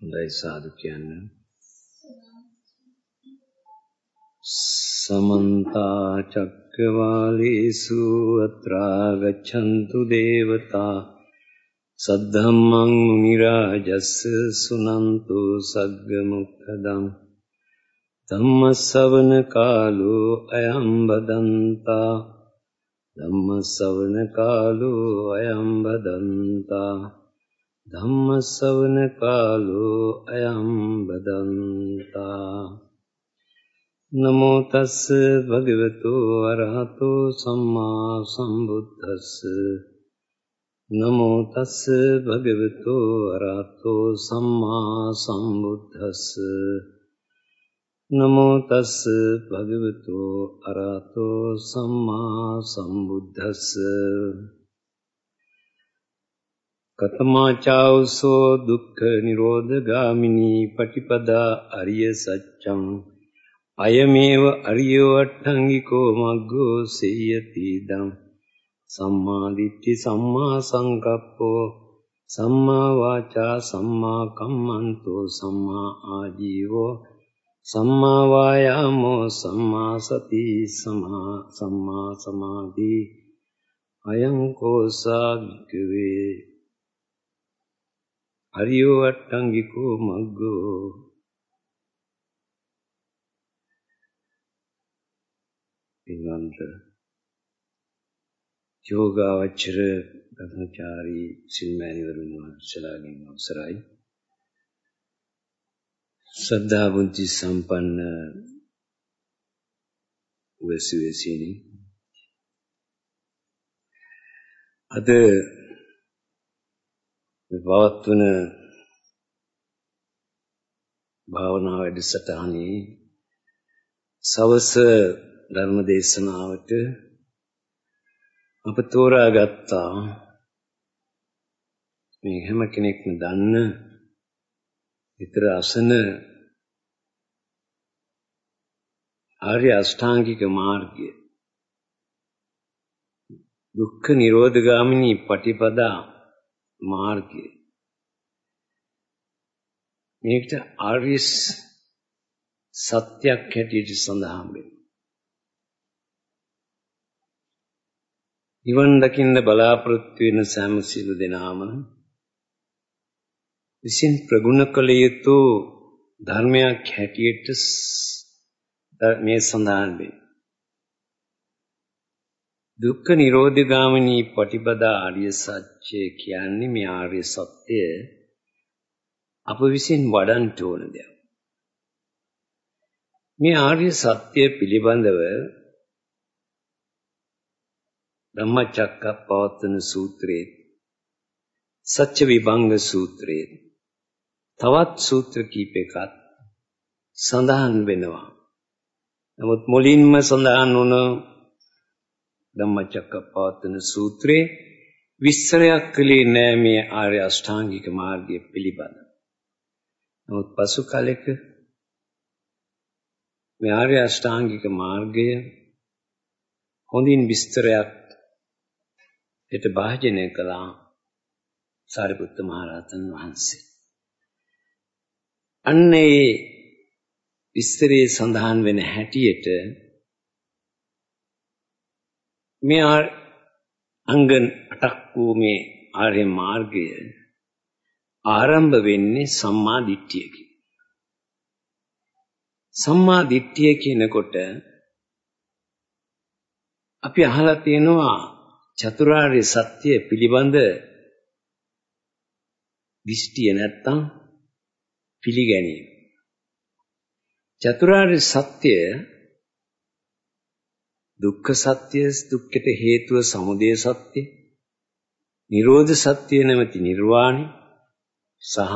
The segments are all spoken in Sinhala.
හොඳයි සාදු කියන්න. සමන්ත චක්කවාලේසු අත්‍රා ගච්ඡන්තු දේවතා. සද්ධම්මං මුනි රාජස් සුනන්තු සග්ග මොක්ඛදම් ධම්ම ශවන කාලෝ අයං බදන්තා. ධම්ම ශවන කාලෝ අයං බදන්තා. අයම් බදන්තා. නමෝ තස්ස භගවතු අරහතෝ සම්මා සම්බුද්දස්ස. නමෝ තස්ස භගවතු අරහතෝ සම්මා සම්බුද්දස්ස. නමෝ තස්ස භගවතු අරහතෝ සම්මා සම්බුද්දස්ස. කතමාචාවසෝ දුක්ඛ නිරෝධ ගාමිනී පටිපදා අරිය සත්‍යං අයමේව අරියෝ අට්ඨංගිකෝ මග්ගෝ සේයති දම් සම්මා දිට්ඨි සම්මා සංකප්පෝ සම්මා වාචා සම්මා කම්මන්තෝ සම්මා ආජීවෝ සම්මා වායාමෝ සම්මා සති සමා සම්මා සමාධි අයං කෝසාග්ගවේ හරියෝ අට්ටංගිකෝ මග්ගෝ. පින්වන්ත යෝගාවචර ධර්මචාරී සිල්මෑණිවරුන් වහන්සේලාගෙන් අවසරයි. ශ්‍රද්ධා බුද්ධි සම්පන්න උවැසියසිනි අද පවත්වන භාවනා වැඩසටහනේ සවස ධර්ම දේශනාවට අප තෝරාගත්තා. මේ හැම කෙනෙක්ම දන්න විතර අසන ආර්ය අෂ්ටාංගික මාර්ගය. දුක්ඛ නිරෝධ ගාමිනී පටිපදා මාර්ගය මේකට ආර්ය සත්‍යයක් හැටියට සඳහන් වෙනවා නිවන් දකින්න බලාපොරොත්තු වෙන සෑම සිළු දෙනාම විසින් ප්‍රගුණ කළ යුතු ධර්මයක් හැටියට මේ සඳහන් වේ. දුක්ඛ නිරෝධ ගාමිනී පටිපදා ආර්ය සත්‍ය කියන්නේ මේ ආර්ය සත්‍ය අප විසින් වඩන්න ඕන දෙයක්. මේ ආර්ය සත්‍ය පිළිබඳව ධම්මචක්කප්පවත්තන සූත්‍රයේ සත්‍ය විභංග සූත්‍රයේ තවත් සූත්‍ර කීපයකත් සඳහන් වෙනවා. නමුත් මුලින්ම සඳහන් වුණ ධම්මචක්කප්පවත්තන සූත්‍රයේ විස්තරයක් කළේ නෑ මේ ආර්ය අෂ්ටාංගික මාර්ගය පිළිබඳ. නමුත් පසු කලෙක මේ ආර්ය අෂ්ටාංගික මාර්ගය හොඳින් විස්තරයක් ඊට භාජනය කළා සාරිපුත්ත මහරහතන් වහන්සේ. අන්න ඒ විස්තරයේ සඳහන් වෙන හැටියට මේ අංග 8ක් වූ මේ ආර්ය මාර්ගය ආරම්භ වෙන්නේ සම්මා දිට්ඨියකින්. සම්මා දිට්ඨිය කියනකොට අපි අහලා තියෙනවා චතුරාර්ය සත්‍ය පිළිබඳ දිෂ්ටිය නැත්තම් පිළිගැනීම. චතුරාර්ය සත්‍ය දුක්ඛ සත්‍ය දුක්ඛට හේතුව සමුදය සත්‍ය නිරෝධ සත්‍ය නැමැති නිර්වාණය සහ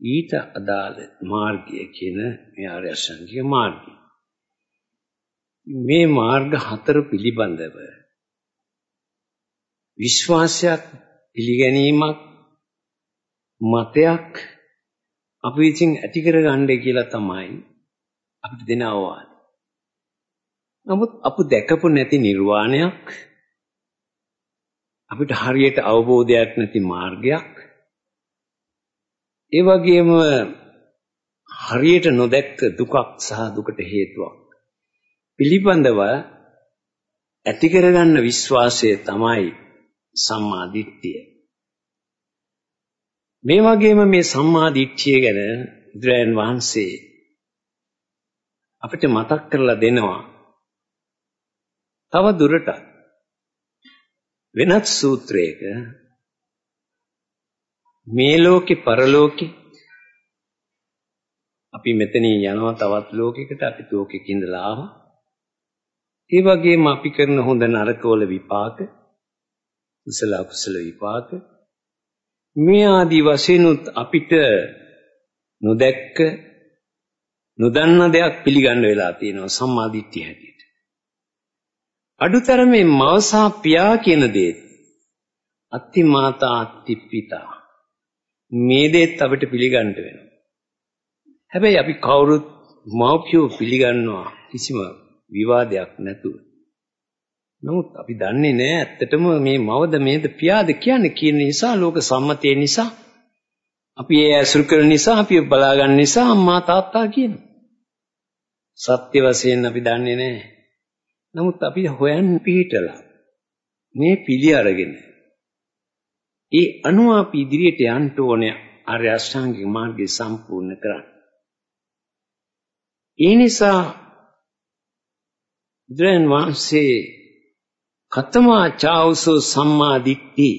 ඊට අදාළ මාර්ගය කියන මේ ආර්ය අෂ්ටාංගික මාර්ගය මේ මාර්ග හතර පිළිබඳව විශ්වාසයක් පිළිගැනීමක් මතයක් අපි විසින් ඇති කරගන්නයි කියලා තමයි අපිට දෙන අවවාද. නමුත් අපු දැකපු නැති නිර්වාණයක් අපිට හරියට අවබෝධයක් නැති මාර්ගයක් ඒ වගේම හරියට නොදැක්ක දුකක් සහ දුකට හේතුවක් පිළිබඳව ඇති කරගන්න විශ්වාසය තමයි සම්මා දිට්ඨිය. මේ වගේම මේ සම්මා දිට්ඨිය ගැන බුදුරයන් වහන්සේ අපිට මතක් කරලා දෙනවා. තව දුරටත් වෙනත් සූත්‍රයක මේ ලෝකේ පරලෝකේ අපි මෙතනින් යනවා තවත් ලෝකයකට අපි ලෝකෙක ඉඳලා ආවා. ඒ වගේම අපි කරන හොඳ නරකවල විපාක කුසල අකුසල විපාක මේ ආදී වශයෙන්ුත් අපිට නොදැක්ක නොදන්න දෙයක් පිළිගන්න වෙලා තියෙනවා සම්මාදිට්ඨිය හැටියට. අඩුතරමේ මවසා පියා කියන දේ අත්ති මාතා අත්ති පිතා මේ දේත් අපිට පිළිගන්න වෙනවා. හැබැයි අපි කවුරුත් මව්පියෝ පිළිගන්නවා කිසිම විවාදයක් නැතුව. නමුත් අපි දන්නේ නැහැ ඇත්තටම මේ මවද මේද පියාද කියන්නේ කියන නිසා ලෝක සම්මතය නිසා අපි ඒ ඇසුරු කරන නිසා අපි බලා ගන්න නිසා අම්මා තාත්තා කියනවා. සත්‍ය වශයෙන් අපි දන්නේ නැහැ. නමුත් අපි හොයන් පිහිටලා මේ පිළි අරගෙන ඒ අනුව අපි ඉදිරියට යන්න ඕනේ ආර්ය අෂ්ටාංගික මාර්ගය සම්පූර්ණ කරන්න. ඒ නිසා බුදුරන් වහන්සේ කතමා චාවසෝ සම්මා දිට්ඨි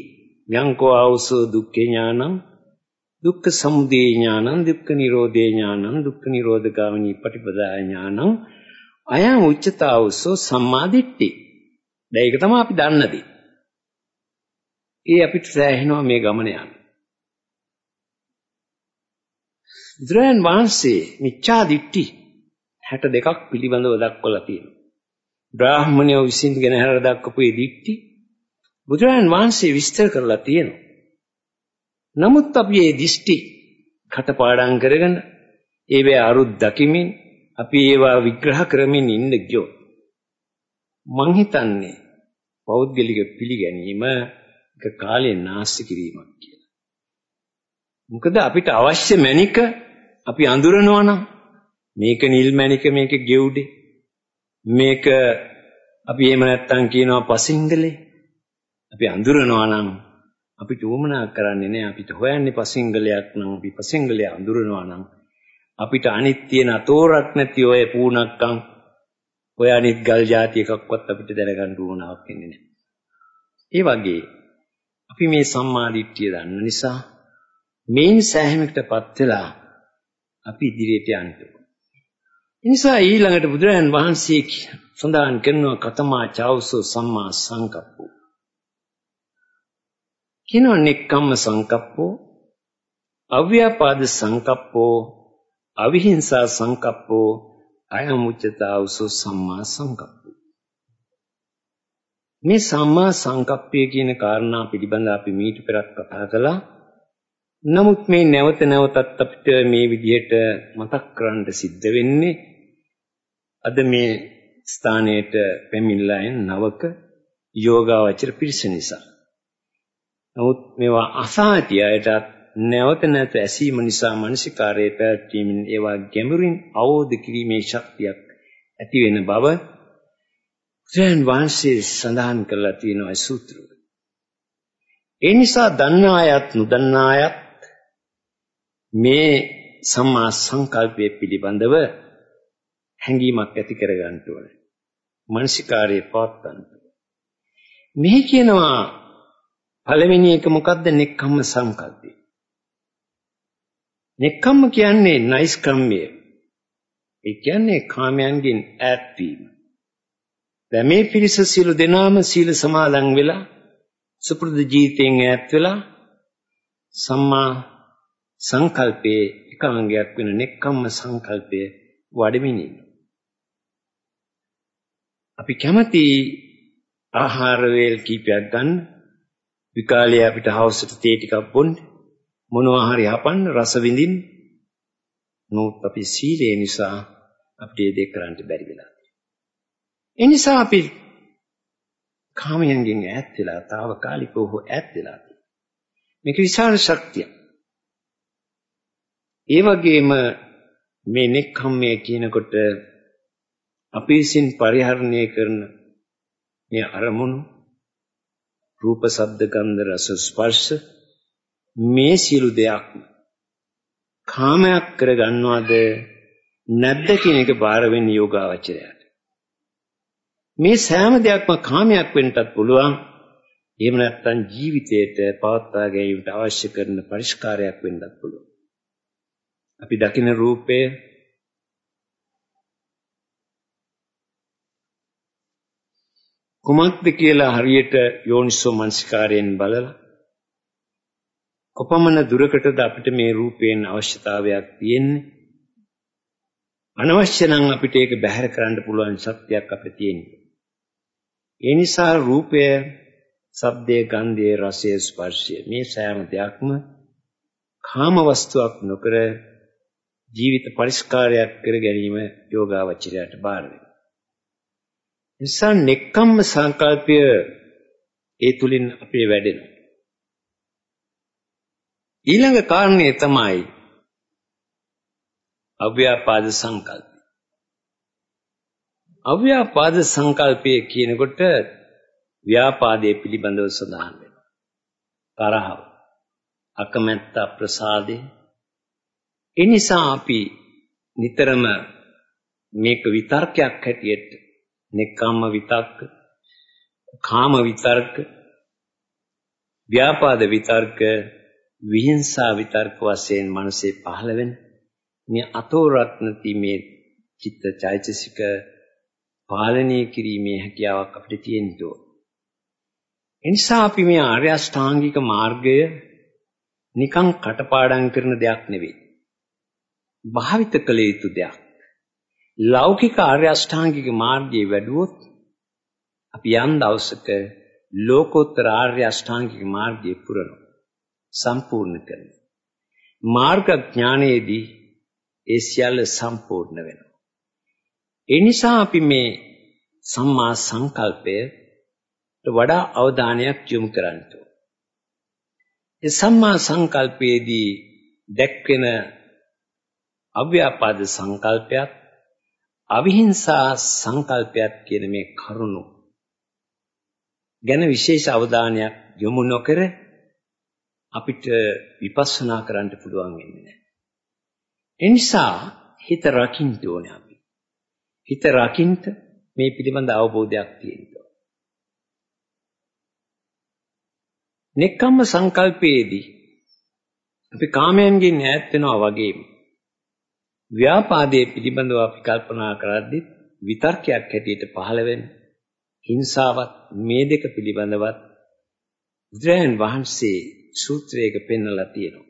යංකෝ ආවසෝ දුක්ඛ ඥානං දුක්ඛ සමුදය ඥානං දුක්ඛ නිරෝධේ ඥානං දුක්ඛ නිරෝධගාමිනී පටිපදා ඥානං අයං උච්චතාවසෝ සම්මා දිට්ඨි දැන් ඒක තමයි අපි දන්න දේ. ඒ අපිට සෑහෙනවා මේ ගමන යන්න. බුදුරජාන් වහන්සේ මිච්ඡා දිට්ඨි 62ක් පිළිබඳව දක්වලා තියෙනවා. බ්‍රාහ්මණයෝ විසින් ගෙන හැර දක්වපු මේ දිට්ඨි බුදුරජාන් වහන්සේ විස්තර කරලා තියෙනවා. නමුත් අපි මේ දිෂ්ටි කටපාඩම් කරගෙන ඒවේ අරුත් දකිමින් අපි ඒවා විග්‍රහ කරමින් ඉන්න ගියොත් මං හිතන්නේ පෞද්ගලික පිළිගැනීම එක කාලේ නාස්ති කිරීමක් කියලා. මොකද අපිට අවශ්‍ය මණික අපි අඳුරනවා නම් මේක නිල් මණික මේක ගෙවුඩේ මේක අපි එහෙම නැත්තම් කියනවා පසිංගලේ අපි අඳුරනවා නම් අපිට උවමනා කරන්නේ නැහැ අපිට හොයන්නේ පසිංගලයක් නම් අපි පසිංගලය අඳුරනවා නම් අපිට අනිත් තියෙන අතෝරක් නැති ඔය පූණක්කම් ඔය අනිත් ගල් జాති එකක්වත් අපිට දැනගන්න උවමනාවක් වෙන්නේ නැහැ. ඒ වගේ අපි මේ සම්මාදිට්ඨිය දන්න නිසා මේන් සෑහීමකටපත් වෙලා අපි ඉදිරියට යන්න නිසා ඊළඟට බුදුරජාන් වහන්සේ සඳහන් කරනවා කතමා චෞසෝ සම්මා සංකප්පෝ කියනවා නෙක්කම්ම සංකප්පෝ අව්‍යාපාද සංකප්පෝ අවිහිංසා සංකප්පෝ අයමුච්චතාවසෝ සම්මා සංකප්පෝ. මේ සම්මා සංකප්පය කියන කාරණා පිළිබඳ අපි මීට පෙරත් කතා කළා. නමුත් මේ නැවත නැවතත් අපිට මේ විදිහට මතක් කරන්න සිද්ධ වෙන්නේ අද මේ ස්ථානයට පැමිණලා එන නවක යෝගාවචර පිරිස නිසා. නමුත් මේවා අසාහිතය අයටත් නැවත නැවත ඇසීම නිසා මානසිකාරයේ පැවැත්වීමෙන් ඒවා ගැඹුරින් අවබෝධ කිරීමේ ශක්තියක් ඇති වෙන බව ක්‍රයන් වංශයේ සඳහන් කරලා තියෙනවා සූත්‍රවල. ඒ නිසා දන්නා අයත් නොදන්නා අයත් මේ සම්මා සංකල්පය පිළිබඳව හැඟීමක් ඇති කරගන්න ඕනේ. මානසිකාරයේ පවත්වන්න. මේ කියනවා පළවෙනි එක මොකද්ද? නෙක්ඛම්ම සංකල්පය. නෙක්ඛම්ම කියන්නේ නයිස්කම්මය. ඒ කියන්නේ කාමයන්ගෙන් ඈත් වීම. දැන් මේ පිරිස සියලු දෙනාම සීල සමාදන් වෙලා සුපුරුදු ජීවිතයෙන් ඈත් වෙලා සම්මා සංකල්පයේ එකාංගයක් වෙන නෙක්ඛම්ම සංකල්පය වඩමින් අපි කැමති ආහාර වේල් කීපයක් ගන්න විකාලේ අපිට හවසට තේ ටිකක් බොන්න මොනවා හරි හපන්න රස විඳින්න නමුත් අපි සීලය නිසා අපිට ඒ දෙක කරන්න බැරි වෙලා ඒ නිසා අපි කාමයන්ගෙන් ඈත් වෙලා తాවකාලිකව ඈත් වෙලා මේක විශාල ශක්තියක්. ඒ වගේම මේ නෙක්ඛම්මය කියනකොට අපි විසින් පරිහරණය කරන මේ අරමුණු රූප ශබ්ද ගන්ධ රස ස්පර්ශ මේ සියලු දෙයක්ම කාමයක් කරගන්නවද නැද්ද කියන එක බාර වෙන්නේ යෝගාවචරයට. මේ සෑම දෙයක්ම කාමයක් වෙන්නත් පුළුවන්. එහෙම නැත්නම් ජීවිතයට පවත්වා ගැනීමට අවශ්‍ය කරන පරිස්කාරයක් වෙන්නත් පුළුවන්. අපි දකින රූපය කුමක්ද කියලා හරියට යෝනිසෝ මනසිකාරයෙන් බලලා කොපමණ දුරකටද අපිට මේ රූපයෙන් අවශ්‍යතාවයක් තියෙන්නේ? අනවශ්‍ය නම් අපිට ඒක බැහැර කරන්න පුළුවන් ශක්තියක් අපිට තියෙනවා ඒ නිසා රූපය ශබ්දයේ ගන්ධයේ රසයේ ස්පර්ශය මේ සෑම දෙයක්ම කාම වස්තුවක් නොකර ජීවිත පරිස්කාරයක් කර ගැනීම යෝගාවචරයට බාර වෙනවා නිසා නෙක්කම්ම සංකල්පය ඒ තුලින් අපේ වැඩෙනවා. ඊළඟ කාරණේ තමයි අව්‍යාපාද සංකල්පය. අව්‍යාපාද සංකල්පය කියනකොට ව්‍යාපාදයේ පිළිබඳව සඳහන් වෙනවා. තරහව, අකමැත්ත, ප්‍රසාදේ. ඒ නිසා අපි නිතරම මේක විතර්කයක් හැටියට නෙක්ඛම්ම විතක්ක, කාම විතර්ක, ව්‍යාපාද විතර්ක, විහිංසා විතර්ක වශයෙන් මනසේ පහළ වෙන මේ අතෝරත්නති මේ චිත්ත චෛතසික පාලනය කිරීමේ හැකියාවක් අපිට තියෙනවා. එනිසා අපි මේ ආර්ය අෂ්ටාංගික මාර්ගය නිකන් කටපාඩම් කරන දෙයක් නෙවෙයි. භාවිත කළ යුතු දෙයක්. ලෞකික ආර්ය අෂ්ටාංගික මාර්ගයේ වැඩුවොත් අපි යම් දවසක ලෝකෝත්තර ආර්ය අෂ්ටාංගික මාර්ගයේ පුරනවා සම්පූර්ණ කරනවා. මාර්ග ඥානයේදී ඒ සියල්ල සම්පූර්ණ වෙනවා. ඒ නිසා අපි මේ සම්මා සංකල්පයට වඩා අවධානයක් යොමු කරන්න ඒ සම්මා සංකල්පයේදී දැක්වෙන අව්‍යාපාද සංකල්පයක් අවිහිංසා සංකල්පයක් කියන මේ කරුණු ගැන විශේෂ අවධානයක් යොමු නොකර අපිට විපස්සනා කරන්න පුළුවන් වෙන්නේ නැහැ. ඒ නිසා හිත රකින්න ඕනේ අපි. හිත රකින්න මේ පිළිබඳ අවබෝධයක් තියෙනවා. නෙක්ඛම්ම සංකල්පයේදී අපි කාමයන්ගෙන් ඈත් වෙනවා වගේම ව්‍යාපාදයේ පිළිබඳව අපි කල්පනා කරද්දී විතර්කයක් හැටියට පහළ වෙන හිංසාවත් මේ දෙක පිළිබඳවත් බුදුරජාණන් වහන්සේ සූත්‍රයක පෙන්වලා තියෙනවා.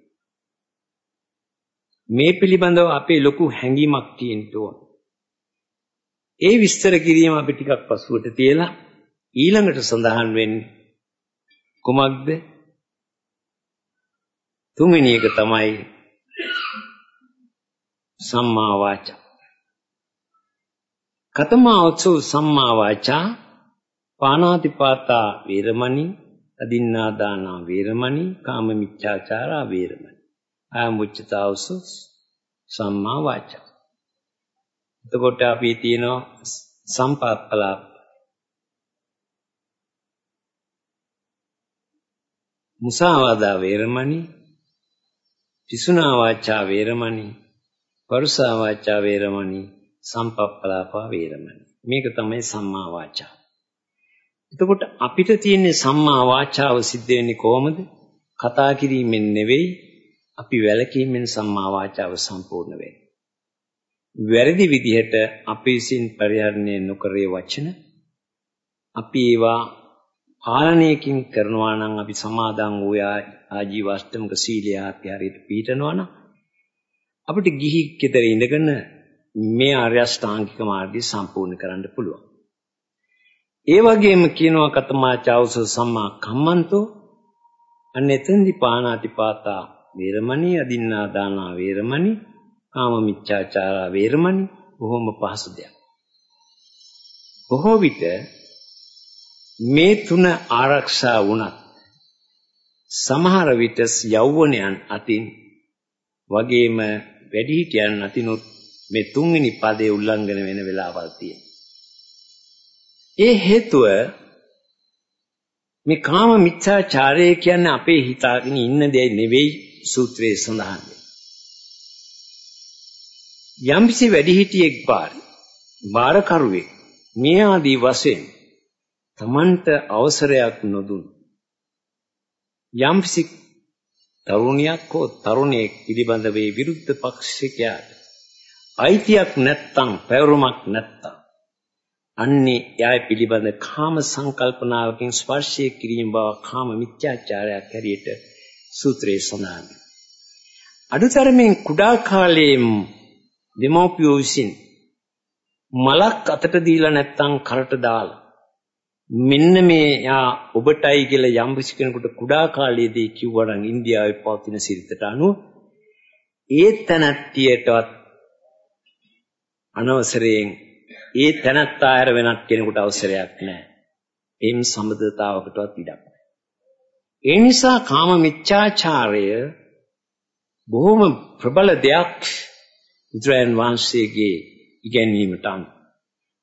මේ පිළිබඳව අපේ ලොකු හැඟීමක් තියෙන්න ඕන. ඒ විස්තර කිරීම අපි ටිකක් පසුවට තියලා ඊළඟට සඳහන් වෙන්නේ කුමක්ද? තුන්වෙනි එක තමයි සම්මා වාචා කතමාවත්සෝ සම්මා වාචා පානාතිපාතා වේරමණී අදින්නා දානා වේරමණී කාම මිච්ඡාචාරා වේරමණී ආමුච්චතාවසෝ සම්මා වාචා. එතකොට අපි තියෙනවා සම්පත්පලාප. මුසාවාදා වේරමණී පිසුනා වාචා වේරමණී වරුසා වාචා වේරමණී සම්පප්පලාපා වේරමණී. මේක තමයි සම්මා වාචා. එතකොට අපිට තියෙන සම්මා වාචාව සිද්ධ වෙන්නේ කොහොමද කතා කිරීමෙන් නෙවෙයි අපි වැළකීමෙන් සම්මා වාචාව සම්පූර්ණ වෙන්නේ වැරදි විදිහට අපි විසින් පරිහරණය නොකරේ වචන අපි ඒවා පාලනයකින් කරනවා නම් අපි සමාදන් වූ ආජීව අෂ්ටමක සීලය ආත්‍ය හරියට පිළිටනවා නම් අපිට ගිහි කෙතර ඉඳගෙන මේ ආර්ය අෂ්ටාංගික මාර්ගය සම්පූර්ණ කරන්න පුළුවන්. ඒ වගේම කියනවා කතමා චෞස සම්මා කම්මන්තෝ අන්න එතෙන්දි පාණාති පාතා වේරමණී අදින්නා දානා වේරමණී කාම මිච්ඡාචාරා වේරමණී බොහොම පහසු දෙයක්. බොහෝ විට මේ තුන ආරක්ෂා වුණත් සමහර විට යෞවනයන් අතින් වගේම වැඩිහිටියන් අතිනුත් මේ තුන්වෙනි පදයේ උල්ලංඝන වෙන වෙලාවල් තියෙනවා. ඒ හේතුව මේ කාම මිත්‍යාචාරය කියන්නේ අපේ හිතාගෙන ඉන්න දෙය නෙවෙයි සූත්‍රයේ සඳහන් යම්කිසි වැඩිහිටියෙක් බාර බාරකරුවෙක් මේ ආදී වශයෙන් Tamanට අවසරයක් නොදුන් යම්කිසි තරුණියක් හෝ තරුණයෙක් පිළිබඳව විරුද්ධ පක්ෂිකයාට අයිතියක් නැත්තම් පැවරුමක් නැත්තම් අන්නේ යාය පිළිබඳ කාම සංකල්පනාවකින් ස්පර්ශය කිරීම බව කාම මිත්‍යාචාරයක් හැටියට සූත්‍රයේ සඳහන්. අඩුතරමින් කුඩා කාලයේ දෙමෝපියෝ විසින් මලක් අතට දීලා නැත්තම් කරට දාලා මෙන්න මේ යා ඔබටයි කියලා යම් කෙනෙකුට කුඩා කාලයේදී කිව්වනම් ඉන්දියාවේ පවතින සිරිතට අනුව ඒ තැනැත්තියටවත් අනවසරයෙන් ඒ තැනැත්තා ආර වෙනත් කෙනෙකුට අවසරයක් නැහැ. එම් සම්බදතාවකටවත් ඉඩක් නැහැ. ඒ නිසා කාම මිච්ඡාචාරය බොහොම ප්‍රබල දෙයක් බුදුරයන් වහන්සේගේ ඉගැන්වීමට අනුව.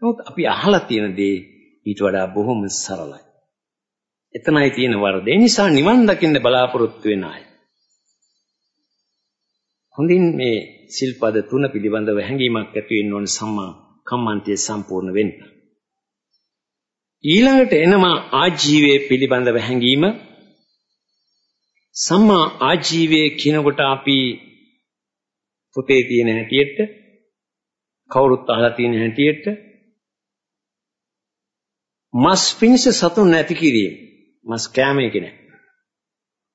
නමුත් අපි අහලා තියෙන දේ ඊට වඩා බොහොම සරලයි. එතනයි තියෙන වරද. ඒ නිසා නිවන් දකින්න බලාපොරොත්තු වෙන අය. හොඳින් මේ සිල්පද තුන පිළිබඳව හැඟීමක් ඇති වෙන්න ඕන සම්මා කම්මන්තය සම්පූර්ණ වෙන්න. ඊළඟට එනවා ආජීවයේ පිළිබඳව හැඟීම. සම්මා ආජීවයේ කියනකොට අපි පොතේ තියෙන හැටියට කවුරුත් අහලා තියෙන හැටියට මස් පිණිස සතුන් නැති කිරීම. මස් කෑම එක නෑ.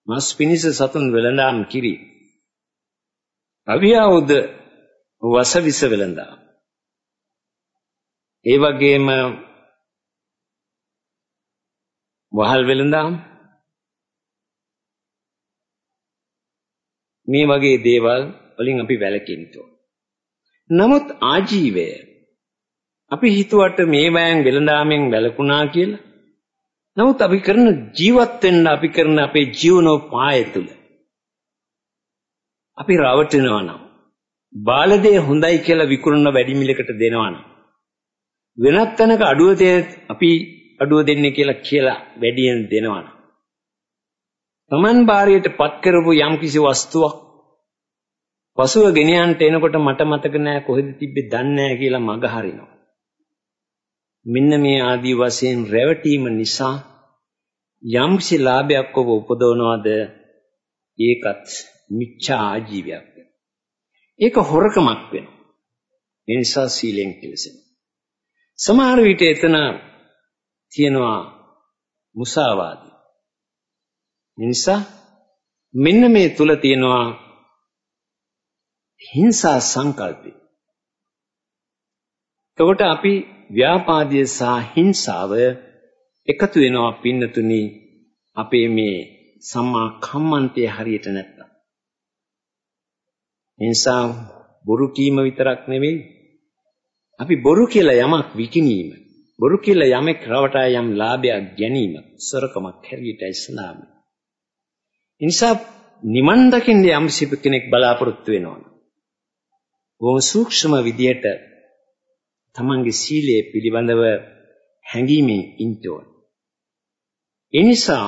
මස් පිණිස සතුන් වෙළඳාම් කිරීම. අවියවුද වසවිස වෙළඳාම්. ඒ වගේම වහල් වෙළඳාම් මේ වගේ දේවල් වලින් අපි වැළකෙන්න නමුත් ආජීවය අපි හිතුවට මේ වෑන් වෙළඳාමෙන් වැළකුණා කියලා. නමුත් අපි කරන ජීවත් වෙන්න අපි කරන අපේ ජීවනෝපාය තුල අපි රවටෙනවා නම් බාලදේ හොඳයි කියලා විකුණන වැඩි මිලකට දෙනවා නම් වෙනත් තැනක අඩුව අපි අඩුව දෙන්නේ කියලා කියලා වැඩියෙන් දෙනවා නම් Taman බාරියට පත් කරපු යම්කිසි වස්තුවක් පසුව ගෙනියන්ට එනකොට මට මතක නෑ කොහෙද තිබ්බේ දන්නේ නෑ කියලා මග හරිනවා. මෙන්න මේ ආදී වශයෙන් රැවටීම නිසා යම්කිසි ලාභයක් ඔබ උපදවනවාද ඒකත් මිච්ඡා ආජීවයක් ඒක හොරකමක් වෙනවා. ඒ නිසා සීලෙන් කෙලසෙනවා. සමහර විට එතන තියෙනවා මුසාවාදී. ඒ නිසා මෙන්න මේ තුල තියෙනවා හිංසා සංකල්පය. එතකොට අපි ව්‍යාපාදයේ සහ හිංසාව එකතු වෙනවා පින්නතුනි අපේ මේ සම්මා කම්මන්තයේ හරියට නැත්තම්. නිසා බොරු කීම විතරක් නෙවෙයි අපි බොරු කියලා යමක් විකිණීම බොරු කියලා යමෙක් රවටා යම් ලාභයක් ගැනීම සොරකමක් හැරියටයි සඳහන්. නිසා නිවන් දකින්න යම් කෙනෙක් බලාපොරොත්තු වෙනවා. බොහොම සූක්ෂම විදියට තමන්ගේ සීලය පිළිබඳව හැඟීමෙන් ඉන්න ඕන. ඒ නිසා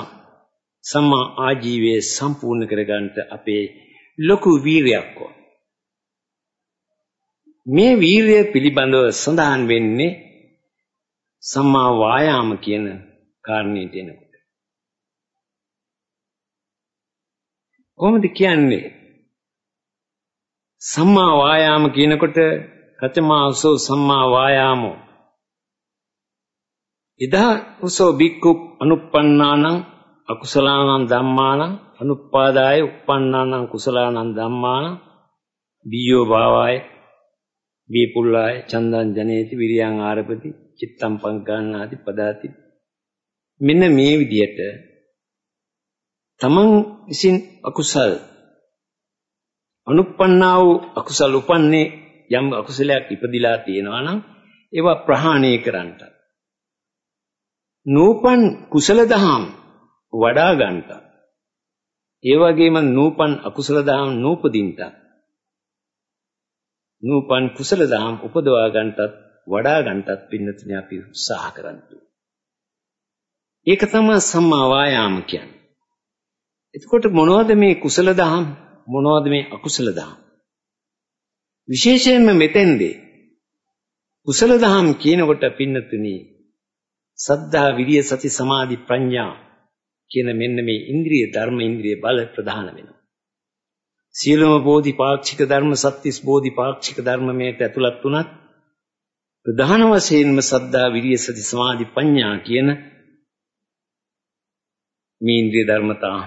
සම්මා ආජීවයේ සම්පූර්ණ කරගන්නට අපේ ලොකු වීරයක් ඕන. මේ වීරය පිළිබඳව සඳහන් වෙන්නේ සම්මා වායාම කියන කාරණේට එනකොට. කොහොමද කියන්නේ? සම්මා වායාම කියනකොට කතමාසෝ සම්මා වායාමෝ ඉදා උසෝ බික්කු අනුප්පන්නානං අකුසලානං ධම්මානං අනුපාදාය උප්පන්නානං කුසලානං ධම්මානං බියෝ භාවාය බීපුල්ලාය චන්දං ජනේති විරියං ආරපති චිත්තම් පංකානාති පදාති මෙන්න මේ විදියට තමන් විසින් අකුසල් අනුප්පන්නා වූ අකුසල් උපන්නේ යම් අකුසලයක් ඉපදිලා තියෙනවා නම් ඒවා ප්‍රහාණය කරන්නට. නූපන් කුසල දහම් වඩා ගන්නට. ඒ වගේම නූපන් අකුසල දහම් නූපදින්නට. නූපන් කුසල දහම් උපදවා ගන්නටත් වඩා ගන්නටත් පින්නතුනේ අපි උත්සාහ කරන්න ඒක තමයි සම්මා වායාම කියන්නේ. එතකොට මොනවද මේ කුසල දහම් මොනවද මේ අකුසල දහම්? විශේෂයෙන්ම මෙතෙන්දී කුසල දහම් කියනකොට පින්නතුනි සද්ධා විරිය සති සමාධි ප්‍රඥා කියන මෙන්න මේ ඉන්ද්‍රිය ධර්ම ඉන්ද්‍රිය බල ප්‍රධාන වෙනවා. සියලුම බෝධිපාක්ෂික ධර්ම සත්‍තිස් බෝධිපාක්ෂික ධර්ම මේට ඇතුළත් වුණත් ප්‍රධාන වශයෙන්ම සද්ධා විරිය සති සමාධි ප්‍රඥා කියන මේ ඉන්ද්‍රිය ධර්මතා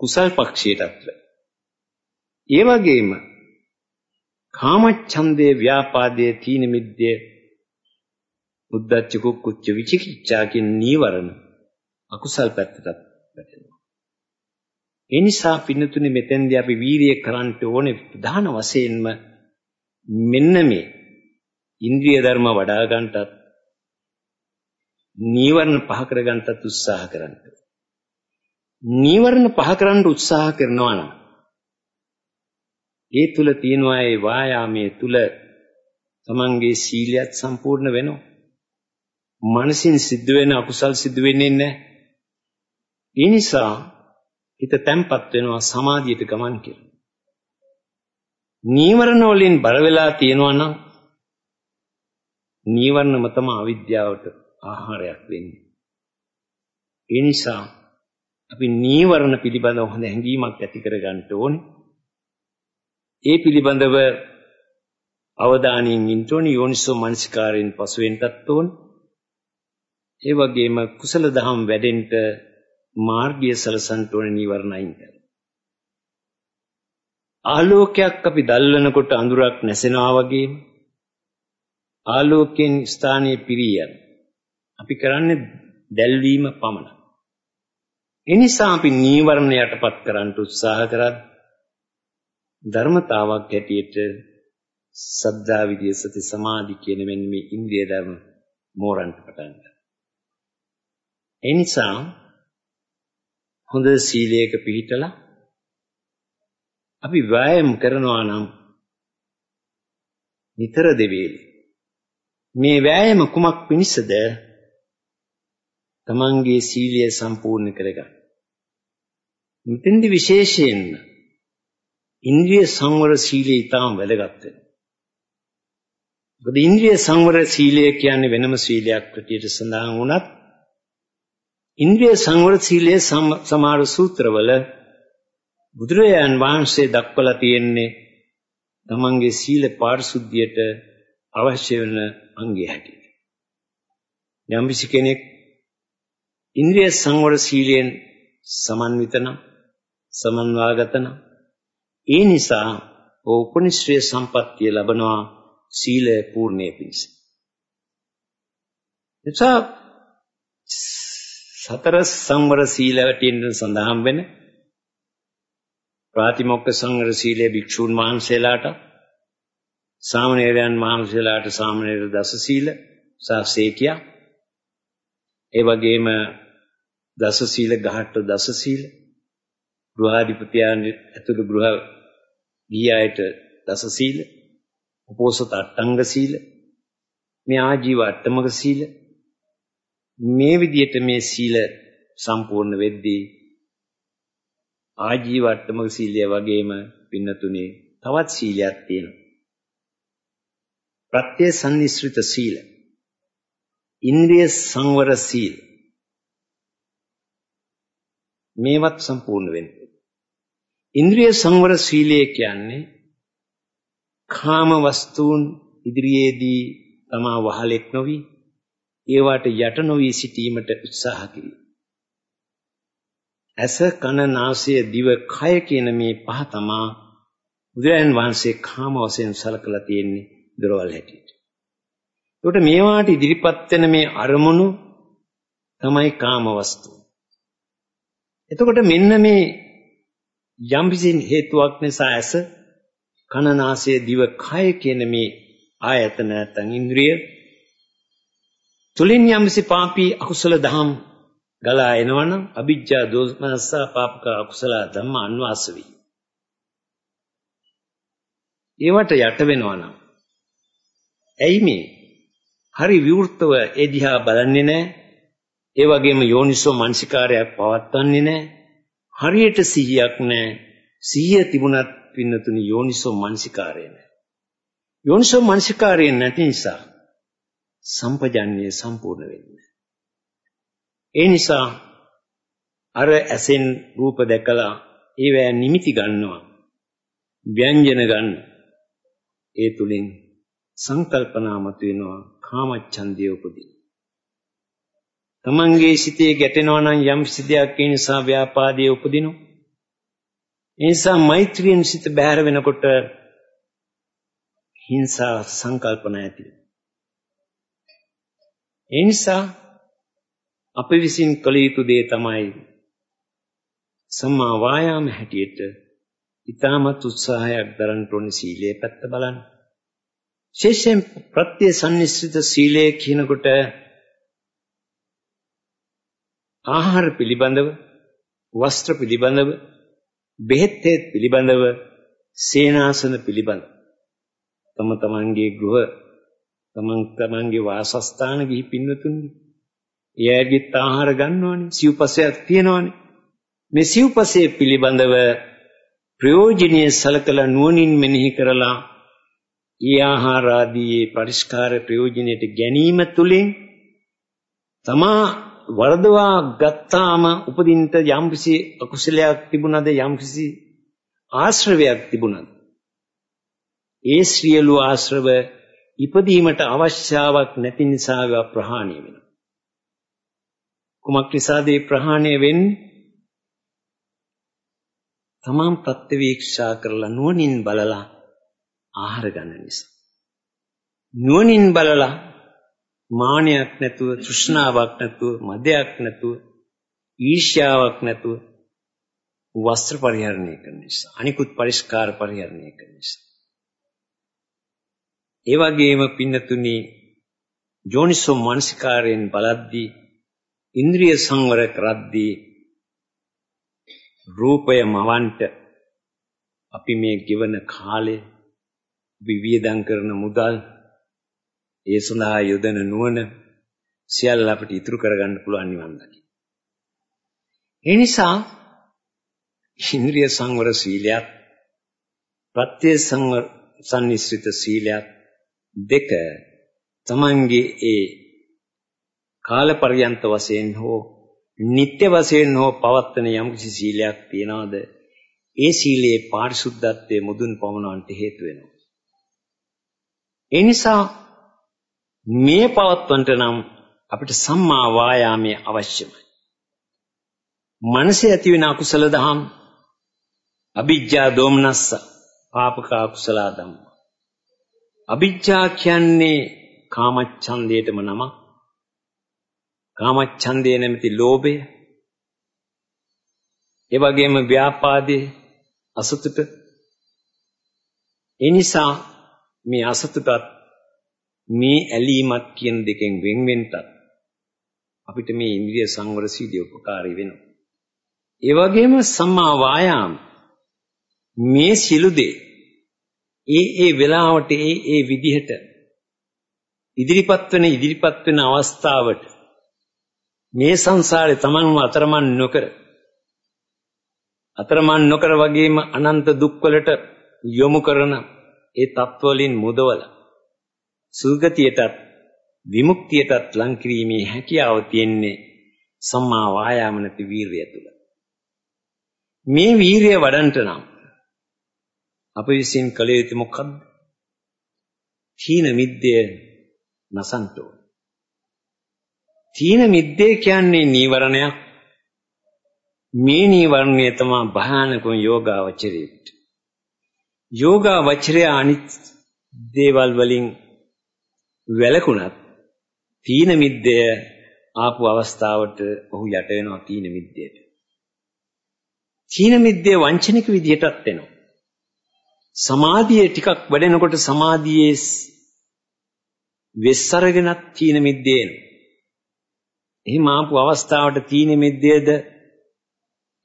කුසල් පක්ෂයටත් ඒ වගේම කාමච්ඡන්දේ ව්‍යාපාදයේ තීන මිද්දේ උද්දච්ච කුක්කුච්ච විචිකිච්ඡා කියන නීවරණ අකුසල් පැත්තට වැටෙනවා. ඒ නිසා පින්නතුනේ මෙතෙන්දී අපි වීරිය කරන්න ඕනේ ප්‍රධාන වශයෙන්ම මෙන්න මේ ඉන්ද්‍රිය ධර්ම වඩා ගන්නටත් නීවරණ පහ කර ගන්නටත් උත්සාහ කරන්න. නීවරණ පහ කරන්න උත්සාහ කරනවා නම් ඒ තුල තියෙනවා ඒ වායාමයේ තුල තමන්ගේ සීලයත් සම්පූර්ණ වෙනවා. මනසින් සිද්ධ වෙන අකුසල් සිද්ධ වෙන්නේ නැහැ. ඒ නිසා හිත තැම්පත් වෙනවා සමාධියට ගමන් කරනවා. නීවරණ වලින් බර වෙලා තියෙනවා නම් නීවරණම තමයි අවිද්‍යාවට ආහාරයක් වෙන්නේ. ඒ නිසා අපි නීවරණ පිළිබඳව හොඳ හැඟීමක් ඇති කර ගන්න ඕනේ. ඒ පිළිබඳව අවධානයෙන් ඉන්න ඕනේ යෝනිසෝ මනසිකාරයෙන් පසු වෙන්නත් ඕනේ. ඒ වගේම කුසල දහම් වැඩෙන්න මාර්ගය සලසන්න ඕනේ නීවරණ අයින් කරලා. ආලෝකයක් අපි දැල්වනකොට අඳුරක් නැසෙනවා වගේම ආලෝකයෙන් ස්ථානයේ පිරියන. අපි කරන්නේ දැල්වීම පමණයි. එනිසා අපි නීවරණ යටපත් කරන්න උත්සාහ කරත් ධර්මතාවක් හැටියට සද්ධා විදිය සති සමාධි කියන මෙන්න මේ ඉන්ද්‍රිය ධර්ම මෝරන්ට පටන් ගන්නවා. ඒ නිසා හොඳ සීලයක පිළිතලා අපි වෑයම් කරනවා නම් නිතර දෙවේලි මේ වෑයම කුමක් පිණිසද තමන්ගේ සීලය සම්පූර්ණ කරගන්න. මෙතෙන්දි විශේෂයෙන් ඉන්ද්‍රිය සංවර සීලය ඊටාම් වැදගත් වෙනවා. මොකද ඉන්ද්‍රිය සංවර සීලය කියන්නේ වෙනම සීලයක් ප්‍රතියට සඳහන් වුණත් ඉන්ද්‍රිය සංවර සීලය සමහර සූත්‍රවල බුදුරජාන් වහන්සේ දක්වලා තියෙන්නේ තමන්ගේ සීල පාරිශුද්ධියට අවශ්‍ය වෙන අංගය හැටියට. යම්කිසි කෙනෙක් ඉන්ද්‍රිය සංවර සීලයෙන් සමන්විත නම් සමන්වාගත නම් ඒ නිසා උපනිශ්‍රේ සම්පත්තිය ලබනවා සීලය පූර්ණයේ පිණිස. එසා සතර සංවර සීල වටින්න සඳහන් වෙන ප්‍රාතිමොක්ඛ සංවර සීලය භික්ෂූන් වහන්සේලාට සාමණේරයන් වහන්සේලාට සාමණේර දස සීල සාසේකියා ඒ වගේම දස සීල ගහට දස සීල ගෘහාධිපතියන් ඇතුළු ගෘහ ගියායට දස සීල උපෝසත අට්ටංග සීල මේ ආජීව අට්ටමක සීල මේ විදිහට මේ සීල සම්පූර්ණ වෙද්දී ආජීව අට්ටමක සීලය වගේම පින්නතුනේ තවත් සීලයක් තියෙනවා ප්‍රත්‍ය සම්නිස්ෘත සීල ඉන්ද්‍රිය සංවර සීල මේවත් සම්පූර්ණ වෙන්න. ඉන්ද්‍රිය සංවර සීලය කියන්නේ කාම වස්තුන් ඉදිරියේදී තමා වහලෙක් නොවි ඒවට යට නොවි සිටීමට උත්සාහ කිරීම. ඇස කන නාසය දිව කය කියන මේ පහ තමා බුදුරජාන් වහන්සේ කාම වශයෙන් සලකලා තියෙන්නේ දරවල් හැටියට. ඒකට මේවාට ඉදිරිපත් වෙන මේ අරමුණු තමයි කාම වස්තු. එතකොට මෙන්න මේ යම්කිසි හේතුවක් නිසා ඇස කන නාසය දිව කය කියන මේ ආයතන නැත්නම් ඉන්ද්‍රිය තුලින් යම්කිසි පාපී අකුසල දහම් ගලා එනවනම් අවිජ්ජා දෝමනස්ස පාපක අකුසල ධම්ම අන්වාස වේ. ඒවට යට වෙනවා නම් ඇයි මේ? හරි විවෘතව ඒ දිහා බලන්නේ නැහැ ඒ වගේම යෝනිසෝ මනසිකාරයක් පවත්වන්නේ නැහැ හරියට සිහියක් නැහැ සිහිය තිබුණත් පින්නතුනි යෝනිසෝ මනසිකාරය නැහැ යෝනිසෝ මනසිකාරය නැති නිසා සම්පජන්‍ය සම්පූර්ණ වෙන්නේ ඒ නිසා අර ඇසෙන් රූප දැකලා ඒවැ නිමිති ගන්නවා ව්‍යංජන ගන්න. ඒ තුලින් සංකල්පනා මත වෙනවා කාමච්ඡන්දය උපදින. තමන්ගේ සිතේ ගැටෙනවා නම් යම් සිතයක් ඒ නිසා ව්‍යාපාදයේ උපදිනවා. ඒ නිසා මෛත්‍රියෙන් සිත බැහැර වෙනකොට හිංසා සංකල්පන ඇති ඒ නිසා අප විසින් කළ යුතු දේ තමයි සම්මා වායාම හැටියට ඊටමත් උත්සාහයක් දරන්න ඕනේ සීලයේ පැත්ත බලන්න. විශේෂයෙන් ප්‍රත්‍ය සම්නිස්සිත සීලය කියනකොට ආහාර පිළිබඳව, වස්ත්‍ර පිළිබඳව, බෙහෙත් පිළිබඳව, සේනාසන පිළිබඳව තම තමන්ගේ ගෘහ තමන් තමන්ගේ වාසස්ථාන ගිහි පින්නතුන්ගේ එයාගෙත් ආහාර ගන්නවනේ සිව්පසයක් තියෙනවනේ. මේ සිව්පසයේ පිළිබඳව ප්‍රයෝජනීය සලකලා නුවණින් මෙනෙහි කරලා ඒ ආහාර ආදී පරිස්කාර ප්‍රයෝජනෙට ගැනීම තුළින් තමා වර්ධවා ගත්තාම උපදින්නට යම්කිසි අකුසලයක් තිබුණද යම්කිසි ආශ්‍රවයක් තිබුණද? ඒ සියලු ආශ්‍රව ඉපදීමට අවශ්‍යාවක් නැති නිසා ප්‍රහාණය වෙනවා කුමක් නිසාද ඒ ප්‍රහාණය වෙන්නේ තමන් ප්‍රත්‍යවේක්ෂා කරලා නුවණින් බලලා ආහාර ගන්න නිසා. නුවණින් බලලා මානයක් නැතුව, තෘෂ්ණාවක් නැතුව, මදයක් නැතුව, ඊර්ෂ්‍යාවක් නැතුව වස්ත්‍ර පරිහරණය කරන නිසා, අනිකුත් පරිස්කාර පරිහරණය කරන නිසා. ඒ වගේම පින්නතුනි යෝනිසෝ මානසිකාරයෙන් බලද්දී ඉන්ද්‍රිය සංවර කරද්දී රූපය මවන්ට අපි මේ ගෙවන කාලය අපි වියදම් කරන මුදල් ඒ සඳහා යොදන නුවණ සියල්ල අපිට ඉතුරු කරගන්න පුළුවන් නිවන් දකින්න. ඒ නිසා ඉන්ද්‍රිය සංවර සීලයක් ප්‍රත්‍ය සංවර සම්නිස්සිත සීලයක් දෙක තමන්ගේ ඒ කාල පරියන්ත වශයෙන් හෝ නිත්‍ය වශයෙන් හෝ පවත්තන යම්කිසි සීලයක් තියනවාද ඒ සීලේ පාරිශුද්ධත්වයේ මුදුන් පවනවන්ට හේතු වෙනවා. ඒ නිසා මේ පවත්වන්නට නම් අපිට සම්මා වායාමයේ අවශ්‍යමයි. මනසේ ඇති වෙන අකුසල දහම් අ비ජ්ජා දෝමනස්ස පාපක අකුසල ධම්ම. අ비ජ්ජා කියන්නේ කාමච්ඡන්දයටම නමක්. කාමච්ඡන්දය නැමැති ලෝභය ඒ වගේම ව්‍යාපාදේ අසතුට ඒ නිසා මේ අසතුටත් මේ ඇලීමත් කියන දෙකෙන් වෙන් වෙන්නත් අපිට මේ ඉන්ද්‍රිය සංවර සීලිය උපකාරී වෙනවා. ඒ වගේම සම්මා වායාම මේ සිළු දේ ඒ ඒ වෙලාවට ඒ ඒ විදිහට ඉදිරිපත් වෙන ඉදිරිපත් වෙන අවස්ථාවට මේ සංසාරේ Tamanව අතරමං නොකර අතරමං නොකර වගේම අනන්ත දුක්වලට යොමු කරන ඒ තත්වවලින් මුදවල සුගතියටත් විමුක්තියටත් ලං කිරීමේ හැකියාව තියෙන්නේ සම්මා වායාම නැති වීරිය තුල. මේ වීරිය වඩන්ට නම් අප විසින් කළ යුතු මොකක්ද? තීන මිද්දය නසන්තෝ තීන මිද්දේ කියන්නේ නීවරණයක්. මේ නීවරණය තමයි භයානකම යෝගාවචරයට. යෝගාවචරය අනිත් දේවල් වලින් වැළකුණත් තීන මිද්දය ආපු අවස්ථාවට ඔහු යට වෙනවා තීන මිද්දයට. තීන මිද්දේ වංචනික විදිහටත් එනවා. සමාධිය ටිකක් වැඩෙනකොට සමාධියේ වෙස්සරගෙනත් තීන මිද්දේ එනවා. එහෙම ආපු අවස්ථාවට තීන මිද්දේද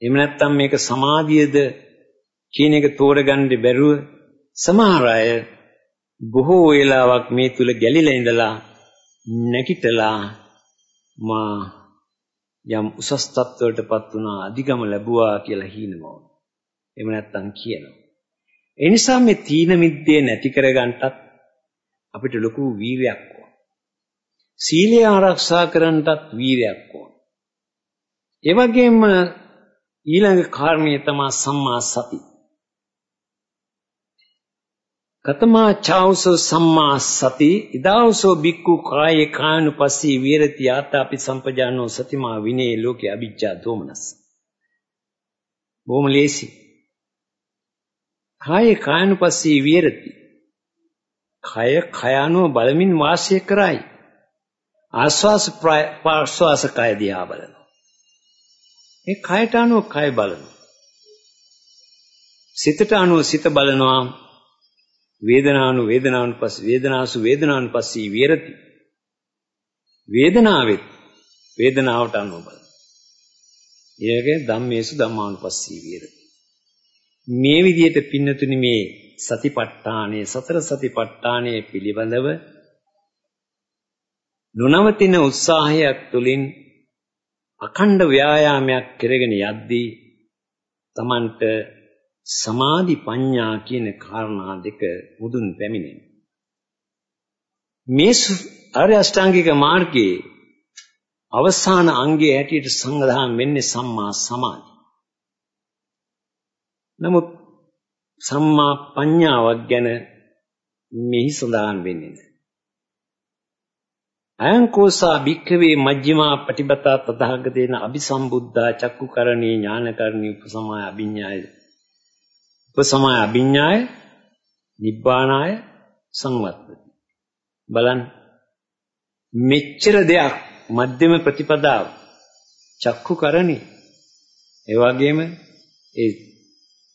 එහෙම නැත්නම් මේක සමාධියද කියන එක තෝරගන්න බැරුව සමහර අය බොහෝ වේලාවක් මේ තුල ගැලිලා ඉඳලා නැගිටලා මා යම් උසස් තත්වයකටපත් වුණා අධිගම ලැබුවා කියලා හිනවා. එහෙම නැත්තම් කියනවා. ඒ නිසා මේ තීන මිද්දේ නැති කරගන්නටත් අපිට ලොකු වීරයක් ඕන. සීලය ආරක්ෂා කරන්නටත් වීරයක් ඕන. ඒ වගේම ඊළඟ කාරණය තමයි සම්මා සති. කතමා චාවසෝ සම්මා සති ඉදාවසෝ බික්කු කායේ කායනුපස්සී විරති ආතාපි සම්පජානෝ සතිමා විනේ ලෝකේ අවිජ්ජා දෝමනස්. බොහොම ලේසි. කායේ කායනුපස්සී විරති. කය කයano බලමින් වාසය කරයි. ආස්වාස ප්‍රාශ්වාස කය දිහා බලනවා. ඒ කයට අනුව කය බලනවා. සිතට අනුව සිත බලනවා. වේදනානු වේදනානුපස්ස වේදනාසු වේදනානුපස්සී විරති. වේදනාවෙත් වේදනාවට අනුව බලනවා. ඒකේ ධම්මේසු ධම්මානුපස්සී විරති. මේ විදිහට පින්නතුනි මේ සතිපට්ඨානයේ සතර සතිපට්ඨානයේ පිළිබඳව නොනවතින උත්සාහයක් තුළින් අඛණ්ඩ ව්‍යායාමයක් කරගෙන යද්දී Tamanට සමාධි පඤ්ඤා කියන කාරණා දෙක මුදුන් පැමිණෙන. මේ ආර්ය අෂ්ටාංගික මාර්ගයේ අවසාන අංගයේ හැටියට සංග්‍රහම් වෙන්නේ සම්මා සමාධි. නමුත් සම්මා පඤ්ඤාවක් ගැන මෙහි සඳහන් වෙන්නේ නැහැ. අයං කෝසා භික්ඛවේ මජ්ක්‍ධිමා පටිබතා තථාගතේන අபிසම්බුද්ධා චක්කුකරණී ඥානකරණී උපසමාය අභිඥාය උපසමාය අභිඥාය නිබ්බානාය සංවත්තති. බලන්න. මෙච්චර දෙයක් මධ්‍යම ප්‍රතිපදාව චක්කුකරණී ඒ වගේම ඒ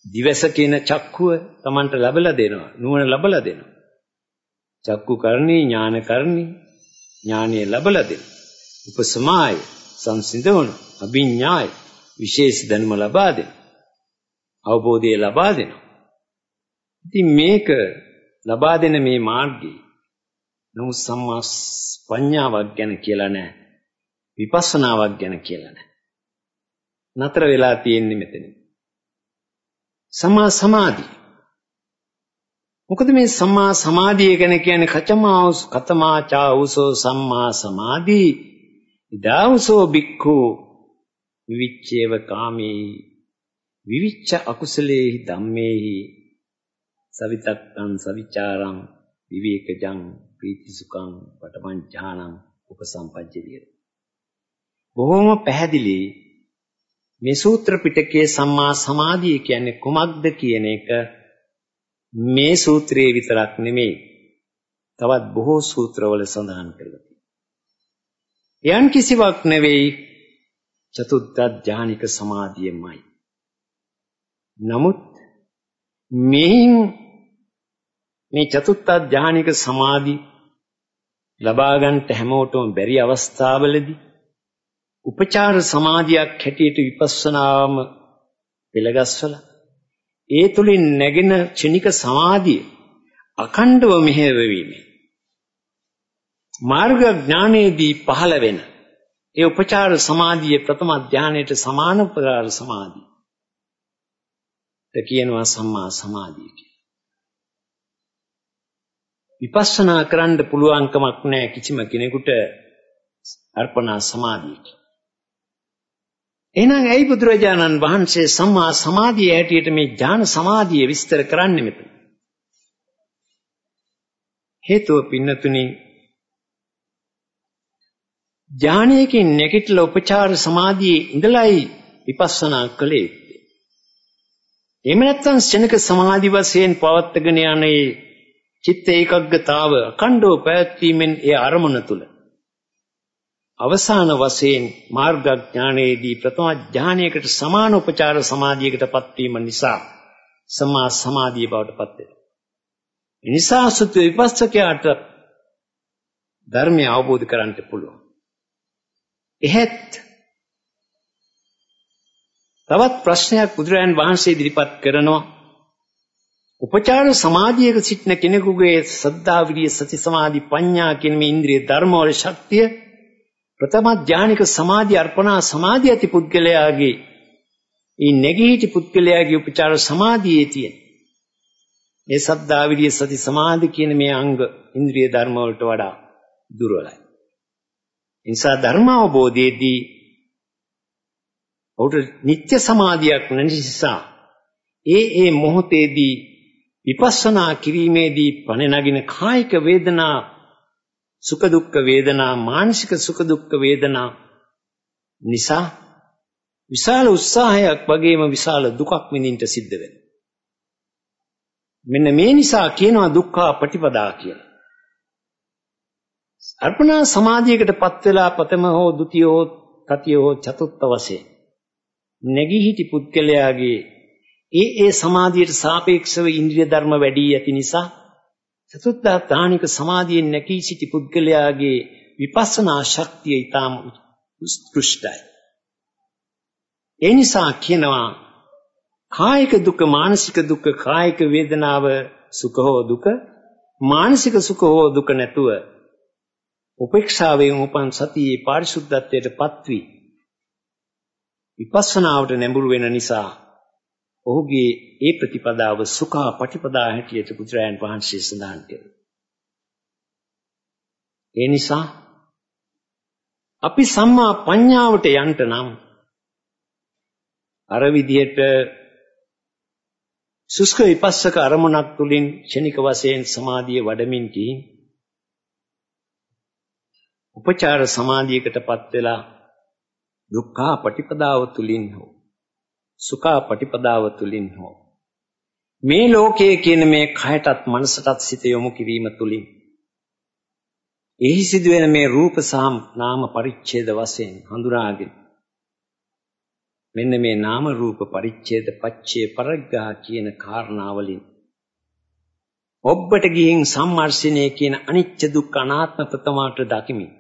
දිවස කියන චක්කුව Tamanට ලැබලා දෙනවා නුවණ ලැබලා දෙනවා චක්කු කරණී ඥාන කරණී ඥානිය ලැබලා දෙන. උපසමාය සංසිඳවන අභිඥාය විශේෂ දැනුම ලබා දෙන. අවබෝධය ලබා දෙනවා. ඉතින් මේක ලබා දෙන මේ මාර්ගය නමුත් සම්මා පඤ්ඤාවක් ගැන කියලා නැහැ. විපස්සනාවක් ගැන කියලා නැහැ. නතර වෙලා තියෙන්නේ මෙතන. සමා සමාධි මොකද මේ සම්මා සමාධිය ගැන කියන්නේ කචමාවස් කතමාචා උසෝ සම්මා සමාධි. ඉදාවසෝ බික්ඛු විවිච්ඡේව කාමේ. විවිච්ඡ අකුසලේහි ධම්මේහි. සවිතක්කං සවිචාරං විවේකජං ප්‍රීතිසුඛං පඨමං ඥානං උපසම්පජ්ජතිය. බොහොම පැහැදිලි මේ සූත්‍ර පිටකයේ සම්මා සමාධිය කියන්නේ කුමක්ද කියන එක මේ සූත්‍රයේ විතරක් නෙමෙයි තවත් බොහෝ සූත්‍රවල සඳහන් කරලා තියෙනවා. යන් කිසිවක් නෙවෙයි චතුත්ථ ඥානික සමාධියමයි. නමුත් මෙහින් මේ චතුත්ථ ඥානික සමාධි ලබා ගන්නට හැමෝටම බැරි අවස්ථාවලදී උපචාර සමාධියක් හැටියට විපස්සනාවම පෙළගස්වලා ඒ තුලින් නැගෙන ක්ෂණික සමාධිය අඛණ්ඩව මෙහෙවීමේ මාර්ග ඥානයේදී පහළ වෙන ඒ උපචාර සමාධියේ ප්‍රථම ධානයට සමාන උපකාර සමාධිය. කියනවා සම්මා සමාධිය කියලා. විපස්සනා කරන්න පුළුවන්කමක් නැහැ කිසිම කෙනෙකුට අර්පණා සමාධියට. එහෙනම් ඇයි බුදුරජාණන් වහන්සේ සම්මා සමාධිය ඇටියට මේ ඥාන සමාධිය විස්තර කරන්නේ මෙතන? හේතුව පින්නතුනි ඥානයකින් නැගිටලා උපචාර සමාධියේ ඉඳලයි විපස්සනා කළේ. එහෙම නැත්නම් ශනික සමාධි වශයෙන් පවත්ගෙන යන්නේ චිත්ත ඒකග්ගතාව අඛණ්ඩව පැවැත්වීමෙන් ඒ අරමුණ තුල අවසාන වශයෙන් මාර්ගඥානයේදී ප්‍රථම ඥානයකට සමාන උපචාර සමාධියකටපත් වීම නිසා සමා සමාධිය බවට පත් වෙනවා. නිසා සුත් විපස්සකයාට ධර්මය අවබෝධ කරගන්න පුළුවන්. එහෙත් තවත් ප්‍රශ්නයක් බුදුරජාන් වහන්සේ ඉදිරිපත් කරනවා. උපචාර සමාධියක සිටින කෙනෙකුගේ සද්ධා විරිය සති සමාධි ප්‍රඥා කියන මේ ඉන්ද්‍රිය ධර්ම වල ශක්තිය ප්‍රථම ධානික සමාධි අර්පණා සමාධිය ඇති පුද්ගලයාගේ ඒ නැගීටි පුද්ගලයාගේ උපචාර සමාධියේ තියෙන මේ සද්ධා විරිය සති සමාධි කියන මේ අංග ඉන්ද්‍රිය ධර්ම වලට වඩා දුර්වලයි. නිසා ධර්ම අවබෝධයේදී ඔහුට නිත්‍ය සමාධියක් නැතිසා ඒ ඒ මොහොතේදී විපස්සනා කිරීමේදී පණ නගින කායික වේදනා සුඛ දුක්ඛ වේදනා මානසික සුඛ දුක්ඛ වේදනා නිසා විශාල උත්සාහයක් වගේම විශාල දුකක් විඳින්න සිද්ධ වෙනවා. මෙන්න මේ නිසා කියනවා දුක්ඛ ප්‍රතිපදා කියලා. අර්පණා සමාධියකටපත් වෙලා ප්‍රථම හෝ ဒုတိ ය හෝ තතිය හෝ චතුත්ථ වශයෙන් නැගී හිටි පුද්ගලයාගේ ඒ ඒ සමාධියට සාපේක්ෂව ඉන්ද්‍රිය ධර්ම වැඩි ඇති නිසා චතුත්ථ තානික සමාධියෙන් නැකී සිටි පුද්ගලයාගේ විපස්සනා ශක්තිය ඊටම උත්කෘෂ්ටයි. ඒ නිසා කියනවා කායික දුක මානසික දුක කායික වේදනාව සුඛ හෝ දුක මානසික සුඛ හෝ දුක නැතුව උපේක්ෂාවෙන් උපන් සතියේ පාරිශුද්ධත්වයට පත්වී විපස්සනාවට නැඹුරු වෙන නිසා ඔහුගේ ඒ ප්‍රතිපදාව සුඛා පටිපදා හැටියට බුදුරයන් වහන්සේ සඳහන් කළා. ඒ නිසා අපි සම්මා පඤ්ඤාවට යන්න නම් අර විදියට සුස්ක විපස්සක අරමුණක් තුලින් ක්ෂණික වශයෙන් සමාධිය වඩමින් ගිහින් උපචාර සමාධියකටපත් වෙලා දුක්ඛා පටිපදාව තුලින් හෝ සුඛා පටිපදාව තුලින් හෝ. මේ ලෝකයේ කියන මේ කයටත් මනසටත් සිත යොමු කිරීම තුලින්. එහි සිදුවෙන මේ රූප සහ නාම පරිච්ඡේද වශයෙන් හඳුනාගෙන මෙන්න මේ නාම රූප පරිච්ඡේද පච්චේ පරග්ගා කියන කාරණාවලින් ඔබට ගිහින් සම්මර්ෂණය කියන අනිච්ච දුක්ඛ අනාත්ම ප්‍රතමාට දකිමින්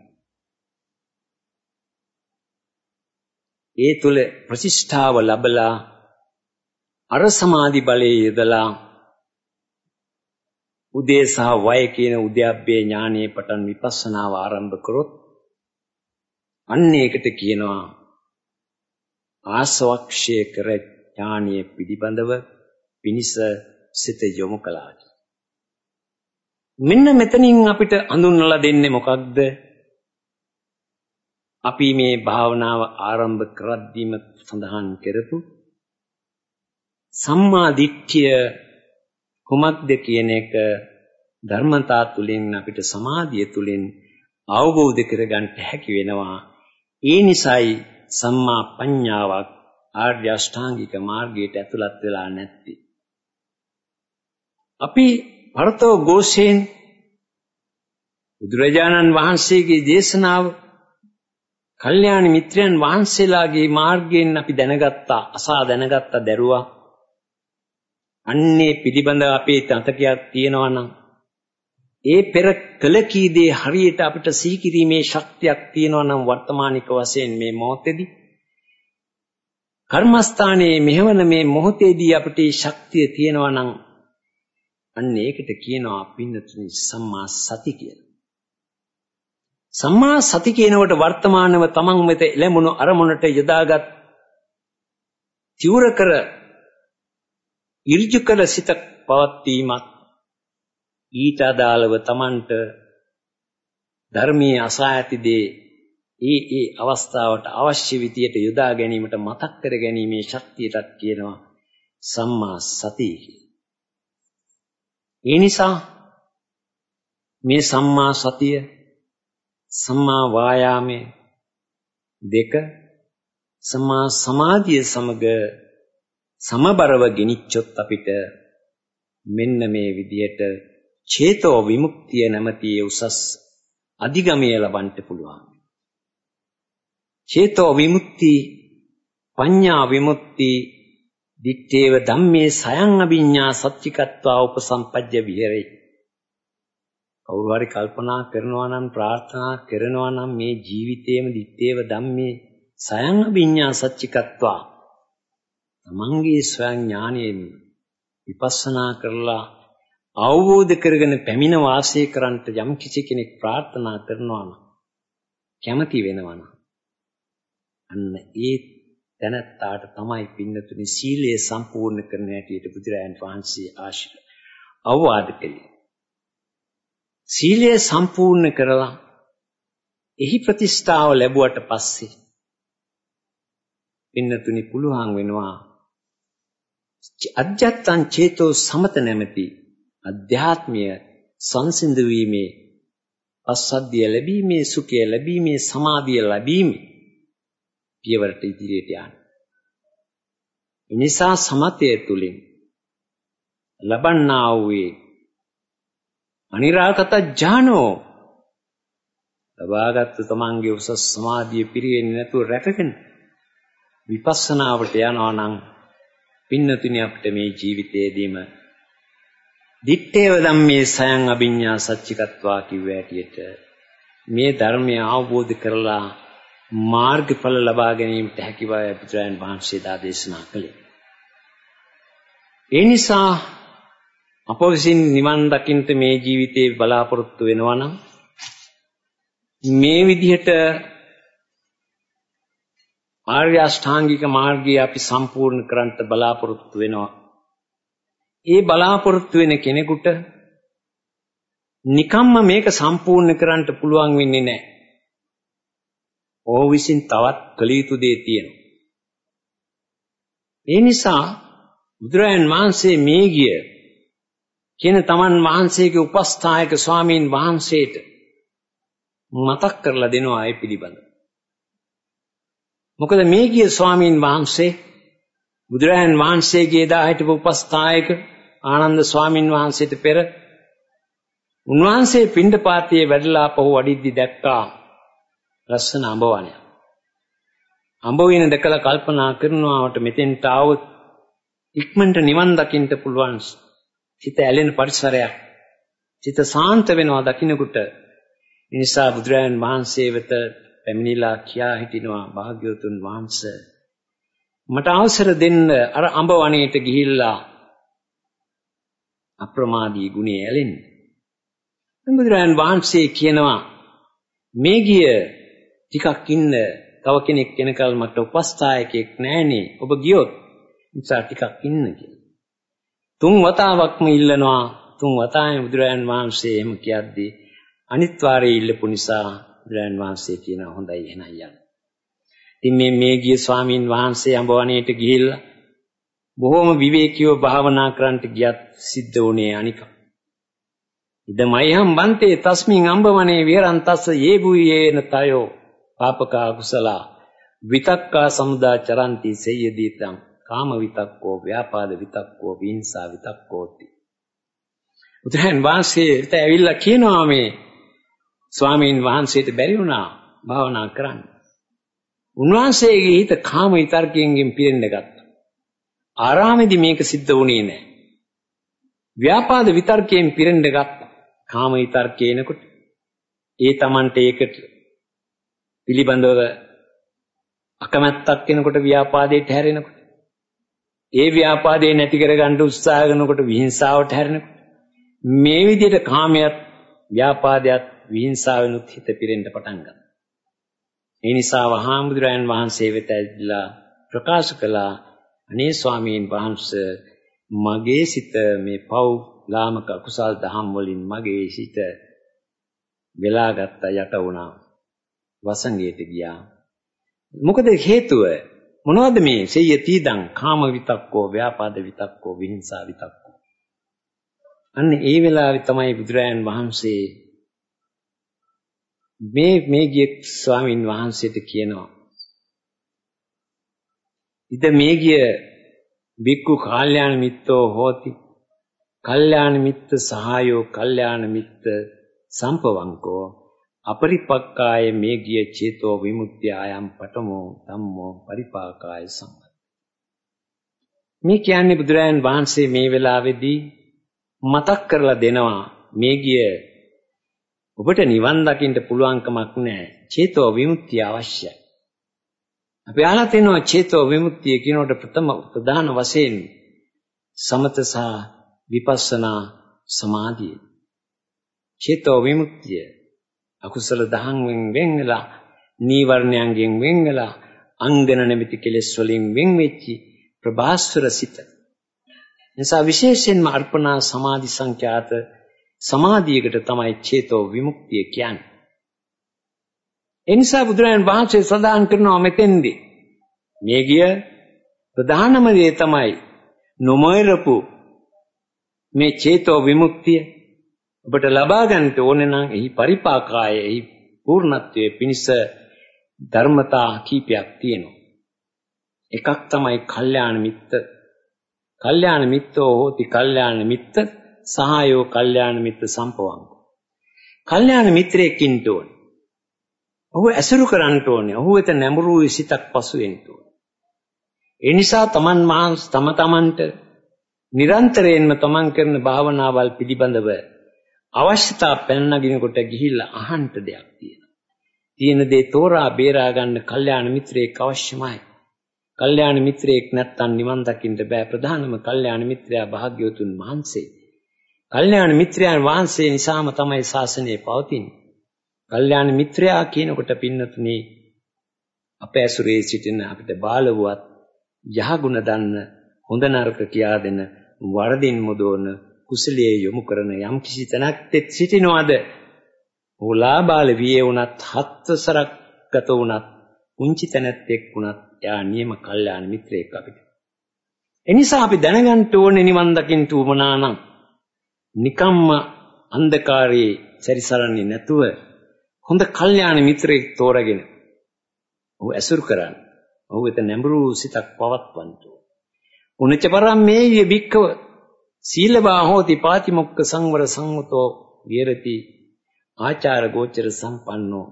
ඒ තුල ප්‍රතිෂ්ඨාව ලැබලා අර සමාධි බලයේ යෙදලා උදේ සහ වය කියන උද්‍යප්පේ ඥානයේ පටන් විපස්සනාව ආරම්භ කරොත් අන්න ඒකට කියනවා ආසවක්ෂය කර ඥානීය පිළිබඳව පිනිස සිත යොමු කළා. මෙන්න මෙතනින් අපිට අඳුන්වලා දෙන්නේ මොකක්ද? අපි මේ භාවනාව ආරම්භ කරද්දීම සඳහන් කරපු සම්මා දිට්ඨිය කුමක්ද කියන එක ධර්මතා තුලින් අපිට සමාධිය තුලින් අවබෝධ කරගන්න හැකි වෙනවා. ඒ නිසායි සම්මා පඤ්ඤාවක් ආර්ය අෂ්ටාංගික මාර්ගයට ඇතුළත් වෙලා නැත්තේ. අපි භරතෝ ഘോഷයෙන් බුදුරජාණන් වහන්සේගේ දේශනාව කල්යාණ මිත්‍රයන් වහන්සේලාගේ මාර්ගයෙන් අපි දැනගත්තා අසා දැනගත්තා දරුවා අන්නේ පිළිබඳ අපේ තතකයක් තියෙනවා නම් ඒ පෙර කළ කී දේ හරියට අපිට සිහි කිරීමේ ශක්තියක් තියෙනවා නම් වර්තමානික වශයෙන් මේ මොහොතේදී කර්මස්ථානයේ මෙහෙවන මේ මොහොතේදී අපිට ශක්තිය තියෙනවා නම් අන්න ඒකට කියනවා පින්නතුනි සම්මා සති කියලා. සම්මා සති කියනකොට වර්තමානව තමන් වෙත ලැබුණු අරමුණට යොදාගත් තිවුර කර ඉර්ජු කළ සිත පවත්වීමත් ඊට අදාළව තමන්ට ධර්මයේ අසා ඇති දේ ඒ ඒ අවස්ථාවට අවශ්‍ය විදියට යොදා ගැනීමට මතක් කර ගැනීමේ ශක්තියටත් කියනවා සම්මා සතිය ඒ නිසා මේ සම්මා සතිය සම්මා වායාමය දෙක සම්මා සමාධිය සමග සමබරව ගෙනිච්චොත් අපිට මෙන්න මේ විදියට චේතෝ විමුක්තිය නැමැති උසස් අධිගමය ලබන්න පුළුවන්. චේතෝ විමුක්ති පඤ්ඤා විමුක්ති දිත්තේව ධම්මේ සයං අභිඤ්ඤා සත්‍චිකත්වා උපසම්පජ්ජ විහෙරේ කවුරු හරි කල්පනා කරනවා නම් ප්‍රාර්ථනා කරනවා නම් මේ ජීවිතයේම දිත්තේව ධම්මේ සයං අභිඤ්ඤා සච්චිකත්වා තමන්ගේ ස්වයං ඥානයෙන් විපස්සනා කරලා අවබෝධ කරගෙන පැමිණ වාසය කරන්නට යම් කිසි කෙනෙක් ප්‍රාර්ථනා කරනවා නම් කැමති වෙනවා නම් අන්න ඒ තැනත්තාට තමයි පින්නතුනි සීලය සම්පූර්ණ කරන හැටියට බුදුරජාණන් වහන්සේ ආශිර්වාද අවවාද කළේ. සීලය සම්පූර්ණ කරලා එහි ප්‍රතිෂ්ඨාව ලැබුවට පස්සේ පින්නතුනි පුළුවන් වෙනවා අධ්‍යත්තං චේතෝ සමත නැමැති අධ්‍යාත්මීය සංසිඳ වීමේ පස්සද්ධිය ලැබීමේ සුඛය ලැබීමේ සමාධිය ලැබීමේ පියවරට ඉදිරියට යන්න. එනිසා සමතය තුලින් ලබන්නා වූ අනිරාගත ඥානෝ ලබාගත් තමන්ගේ උසස් සමාධිය පිරෙන්නේ නැතුව රැකගෙන විපස්සනාවට යනවා නම් පින්නතුනි අපිට මේ ජීවිතයේදීම දිත්තේව ධම්මේ සයන් අභිඤ්ඤා සච්චිකත්වා කිව්ව හැටියට මේ ධර්මය අවබෝධ කරලා මාර්ගඵල ලබා ගැනීමට හැකි බව බුදුරජාණන් වහන්සේ දා දේශනා කළේ. ඒ නිසා අප විසින් නිවන් දකින්න මේ ජීවිතේ බලාපොරොත්තු වෙනවා නම් මේ විදිහට ආර්ය අෂ්ටාංගික මාර්ගය අපි සම්පූර්ණ කරන්නට බලාපොරොත්තු වෙනවා. ඒ බලාපොරොත්තු වෙන කෙනෙකුට නිකම්ම මේක සම්පූර්ණ කරන්නට පුළුවන් වෙන්නේ නැහැ. ඕ විසින් තවත් කළ යුතු දේ තියෙනවා. ඒ නිසා බුදුරජාන් වහන්සේ මේ ගිය කියන තමන් වහන්සේගේ උපස්ථායක ස්වාමීන් වහන්සේට මතක් කරලා දෙනවා ඒ පිළිබඳ. මොකද මේ ගිය ස්වාමීන් වහන්සේ බුදුරජාන් වහන්සේගේ එදා හිටපු උපස්ථායක ආනන්ද ස්වාමීන් වහන්සේට පෙර උන්වහන්සේ පිණ්ඩපාතයේ වැඩලා පහු වඩිද්දි දැක්කා ලස්සන අඹ වනයක්. අඹ වෙන දැකලා කල්පනා කරනවාට මෙතෙන්ට ආවොත් ඉක්මනට නිවන් දකින්න පුළුවන් සිත ඇලෙන පරිසරයක්. සිත සාන්ත වෙනවා දකින්නකොට. ඒ නිසා බුදුරජාණන් වහන්සේ වෙත පැමිණිලා කියා හිටිනවා භාග්‍යවතුන් වහන්සේ මට අවසර දෙන්න අර අඹ වනයේට ගිහිල්ලා අප්‍රමාදී ගුණය ඇලෙන්න. බුදුරජාණන් වහන්සේ කියනවා මේ ගිය ටිකක් ඉන්න තව කෙනෙක් කෙනකල් මට උපස්ථායකෙක් නැහනේ ඔබ ගියොත් නිසා ටිකක් ඉන්න කියලා. තුන් වතාවක්ම ඉල්ලනවා තුන් වතාවෙම බුදුරජාන් වහන්සේ එහෙම කියද්දී අනිත් වාරේ ඉල්ලපු නිසා බුදුරජාන් වහන්සේ කියනවා හොඳයි එහෙනම් යන්න. ඉතින් මේ මේ ගිය ස්වාමීන් වහන්සේ අඹවණේට ගිහිල්ලා බොහොම විවේකීව භාවනා කරන්නට ගියත් සිද්ධ වුණේ අනික. ඉදමයිහම් බන්තේ තස්මින් අඹවණේ විහරන්තස්ස යේබුයේන තයෝ පාපකා කුසලා විතක්කා සමුදා චරಂತಿ සෙය්‍යදීතං කාම විතක්කෝ ව්‍යාපාද විතක්කෝ විහිංසා විතක්කෝති උදයන් වාසයේට ඇවිල්ලා කියනවා මේ ස්වාමීන් වහන්සේට බැරි වුණා භාවනා කරන්න. උන්වහන්සේගේ හිත කාම විතර්කයෙන් පිරෙන්න ගත්තා. ආරාමෙදි මේක සිද්ධ වුණේ නැහැ. ව්‍යාපාද විතර්කයෙන් පිරෙන්න ගත්තා. කාම විතර්කේනකොට ඒ Tamante ඒකට පිළිබඳව අකමැත්තක් වෙනකොට ව්‍යාපාදයට හැරෙනකොට ඒ ව්‍යාපාදේ නැති කරගන්න උත්සාහ කරනකොට විහිංසාවට හැරෙනකොට මේ විදිහට කාමයට ව්‍යාපාදයට විහිංසාවෙනුත් හිත පිරෙන්න පටන් ගන්නවා. ඒ නිසා වහාමුදුරයන් වහන්සේ වෙත ඇවිල්ලා ප්‍රකාශ කළා අනේ ස්වාමීන් වහන්සේ මගේ සිත මේ පව් ලාමක කුසල් දහම් වලින් මගේ සිත වෙලාගත්ත යට වුණා. වසංගයට ගියා. මොකද හේතුව? මොනවද මේ සෙය්‍ය තීදං කාම විතක්කෝ ව්‍යාපාද විතක්කෝ විහිංසා විතක්කෝ. අන්න ඒ වෙලාවේ තමයි බුදුරයන් වහන්සේ මේ මේ ගිය ස්වාමින් වහන්සේට කියනවා. ඉද මේ ගිය බික්කු කල්යාණ මිත්තෝ හෝති. කල්යාණ මිත්ත සහායෝ කල්යාණ මිත්ත සම්පවංකෝ අපරිපක්කාය මේ ගිය චේතෝ විමුක්තිය ආයම් පඨමෝ ධම්මෝ පරිපාකාය සම්පත් මේ කියන්නේ බුදුරයන් වහන්සේ මේ වෙලාවේදී මතක් කරලා දෙනවා මේ ගිය ඔබට නිවන් දකින්න පුළුවන්කමක් නැහැ. චේතෝ විමුක්තිය අවශ්‍යයි. අපි අහලා තිනවා චේතෝ විමුක්තිය කියනකොට ප්‍රථම ප්‍රධාන වශයෙන් සමත සහ විපස්සනා සමාධිය. චේතෝ විමුක්තිය අකුසල දහංගෙන් වෙන් වෙලා නීවරණයන්ගෙන් වෙන් වෙලා අංගන නැමැති කෙලෙස් වලින් වෙන් වෙච්චි ප්‍රභාස්වර සිත. නිසා විශේෂයෙන්ම අර්පණා සමාධි සංඛ්‍යාත සමාධියකට තමයි චේතෝ විමුක්තිය කියන්නේ. ඒ නිසා බුදුරජාණන් වහන්සේ සඳහන් කරනවා මෙතෙන්දී මේ ගිය ප්‍රධානම දේ තමයි නොමොයරපු මේ චේතෝ විමුක්තිය ඔබට ලබා ගන්නට ඕනේ නම් එහි පරිපාකාය එහි පූර්ණත්වයේ පිණිස ධර්මතා කීපයක් තියෙනවා. එකක් තමයි කල්යාණ මිත්‍ර. කල්යාණ මිත්‍රෝ හෝති කල්යාණ මිත්‍ර සහායෝ කල්යාණ මිත්‍ර සම්පවං. කල්යාණ මිත්‍රයෙක් ඉන්න ඕනේ. ඔහු ඇසුරු කරන්න ඕනේ. ඔහු වෙත නැඹුරු සිතක් පසු වෙන්න ඕනේ. ඒ නිසා තමන් මහන්ස් තම තමන්ට නිරන්තරයෙන්ම තමන් කරන භාවනාවල් පිළිබඳව අවශ්‍යතා පැනනගිනකොට ගිහිල්ලා අහන්න දෙයක් තියෙනවා. තියෙන දේ තෝරා බේරා ගන්න කල්යාණ මිත්‍රයෙක් අවශ්‍යමයි. කල්යාණ මිත්‍රයෙක් නැත්තම් නිවන් දකින්න බෑ. ප්‍රධානම කල්යාණ මිත්‍රයා භාග්‍යවතුන් වහන්සේ. කල්යාණ මිත්‍රයන් වහන්සේ නිසාම තමයි ශාසනය පවතින්නේ. කල්යාණ මිත්‍රයා කියනකොට පින්නතුනේ අප ඇසුරේ සිටින අපිට බාලවුවත් යහගුණ දන්න හොඳ නරක කියා දෙන වරදින් මුදවන කුසලයේ යොමු කරන යම් කිසි තැනක් සිටිනවද ඕලාබාල වියේ වුණත් හත්වසරක් ගත වුණත් පුංචි තැනැත්තෙක් වුණත් එයා නියම කල්යාණ මිත්‍රයෙක් අපිට එනිසා අපි දැනගන්න ඕනේ නිවන් දකින්න උවමනා නම් නිකම්ම අන්ධකාරයේ සැරිසරන්නේ නැතුව හොඳ කල්යාණ මිත්‍රයෙක් තෝරගෙන ඔහු ඇසුරු කරන්න. ඔහු වෙත නැඹුරු සිතක් පවත්වන්න ඕන. උනච්ච පරම් මේය බික්කව සීලවා හෝති පාතිමොක්ක සංවර සංවතෝ විහෙරති. ආචාර ගෝචර සම්පන්නෝ.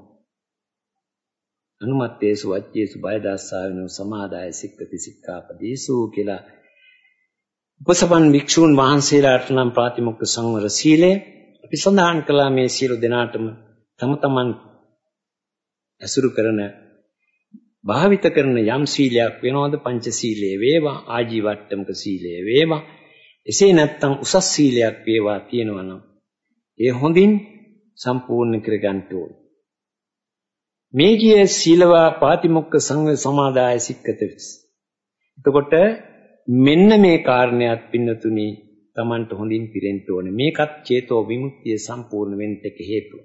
අනුමත්තේසු වච්චේසු බයදාස්සාවිනෝ සමාදාය සික්කති සික්ඛාපදේසු කියලා. උපසපන් භික්ෂූන් වහන්සේලාට නම් ප්‍රාතිමොක්ක සංවර සීලය. අපි සඳහන් කළා මේ සියලු දෙනාටම තම තමන් ඇසුරු කරන භාවිත කරන යම් සීලයක් වෙනවද? පංච සීලය වේවා ආජීවට්ටමක සීලය වේවා. එසේ නැත්නම් උසස් සීලයක් වේවා තියෙනවා නම් ඒ හොඳින් සම්පූර්ණ කරගන්න ඕන. මේ කිය සීලවා පාතිමොක්ක සංඝ සමාදාය සික්කත එතකොට මෙන්න මේ කාරණයක් පින්නතුනි Tamanට හොඳින් පිරෙන්න ඕනේ. මේකත් චේතෝ විමුක්තිය සම්පූර්ණ වෙන්න හේතුව.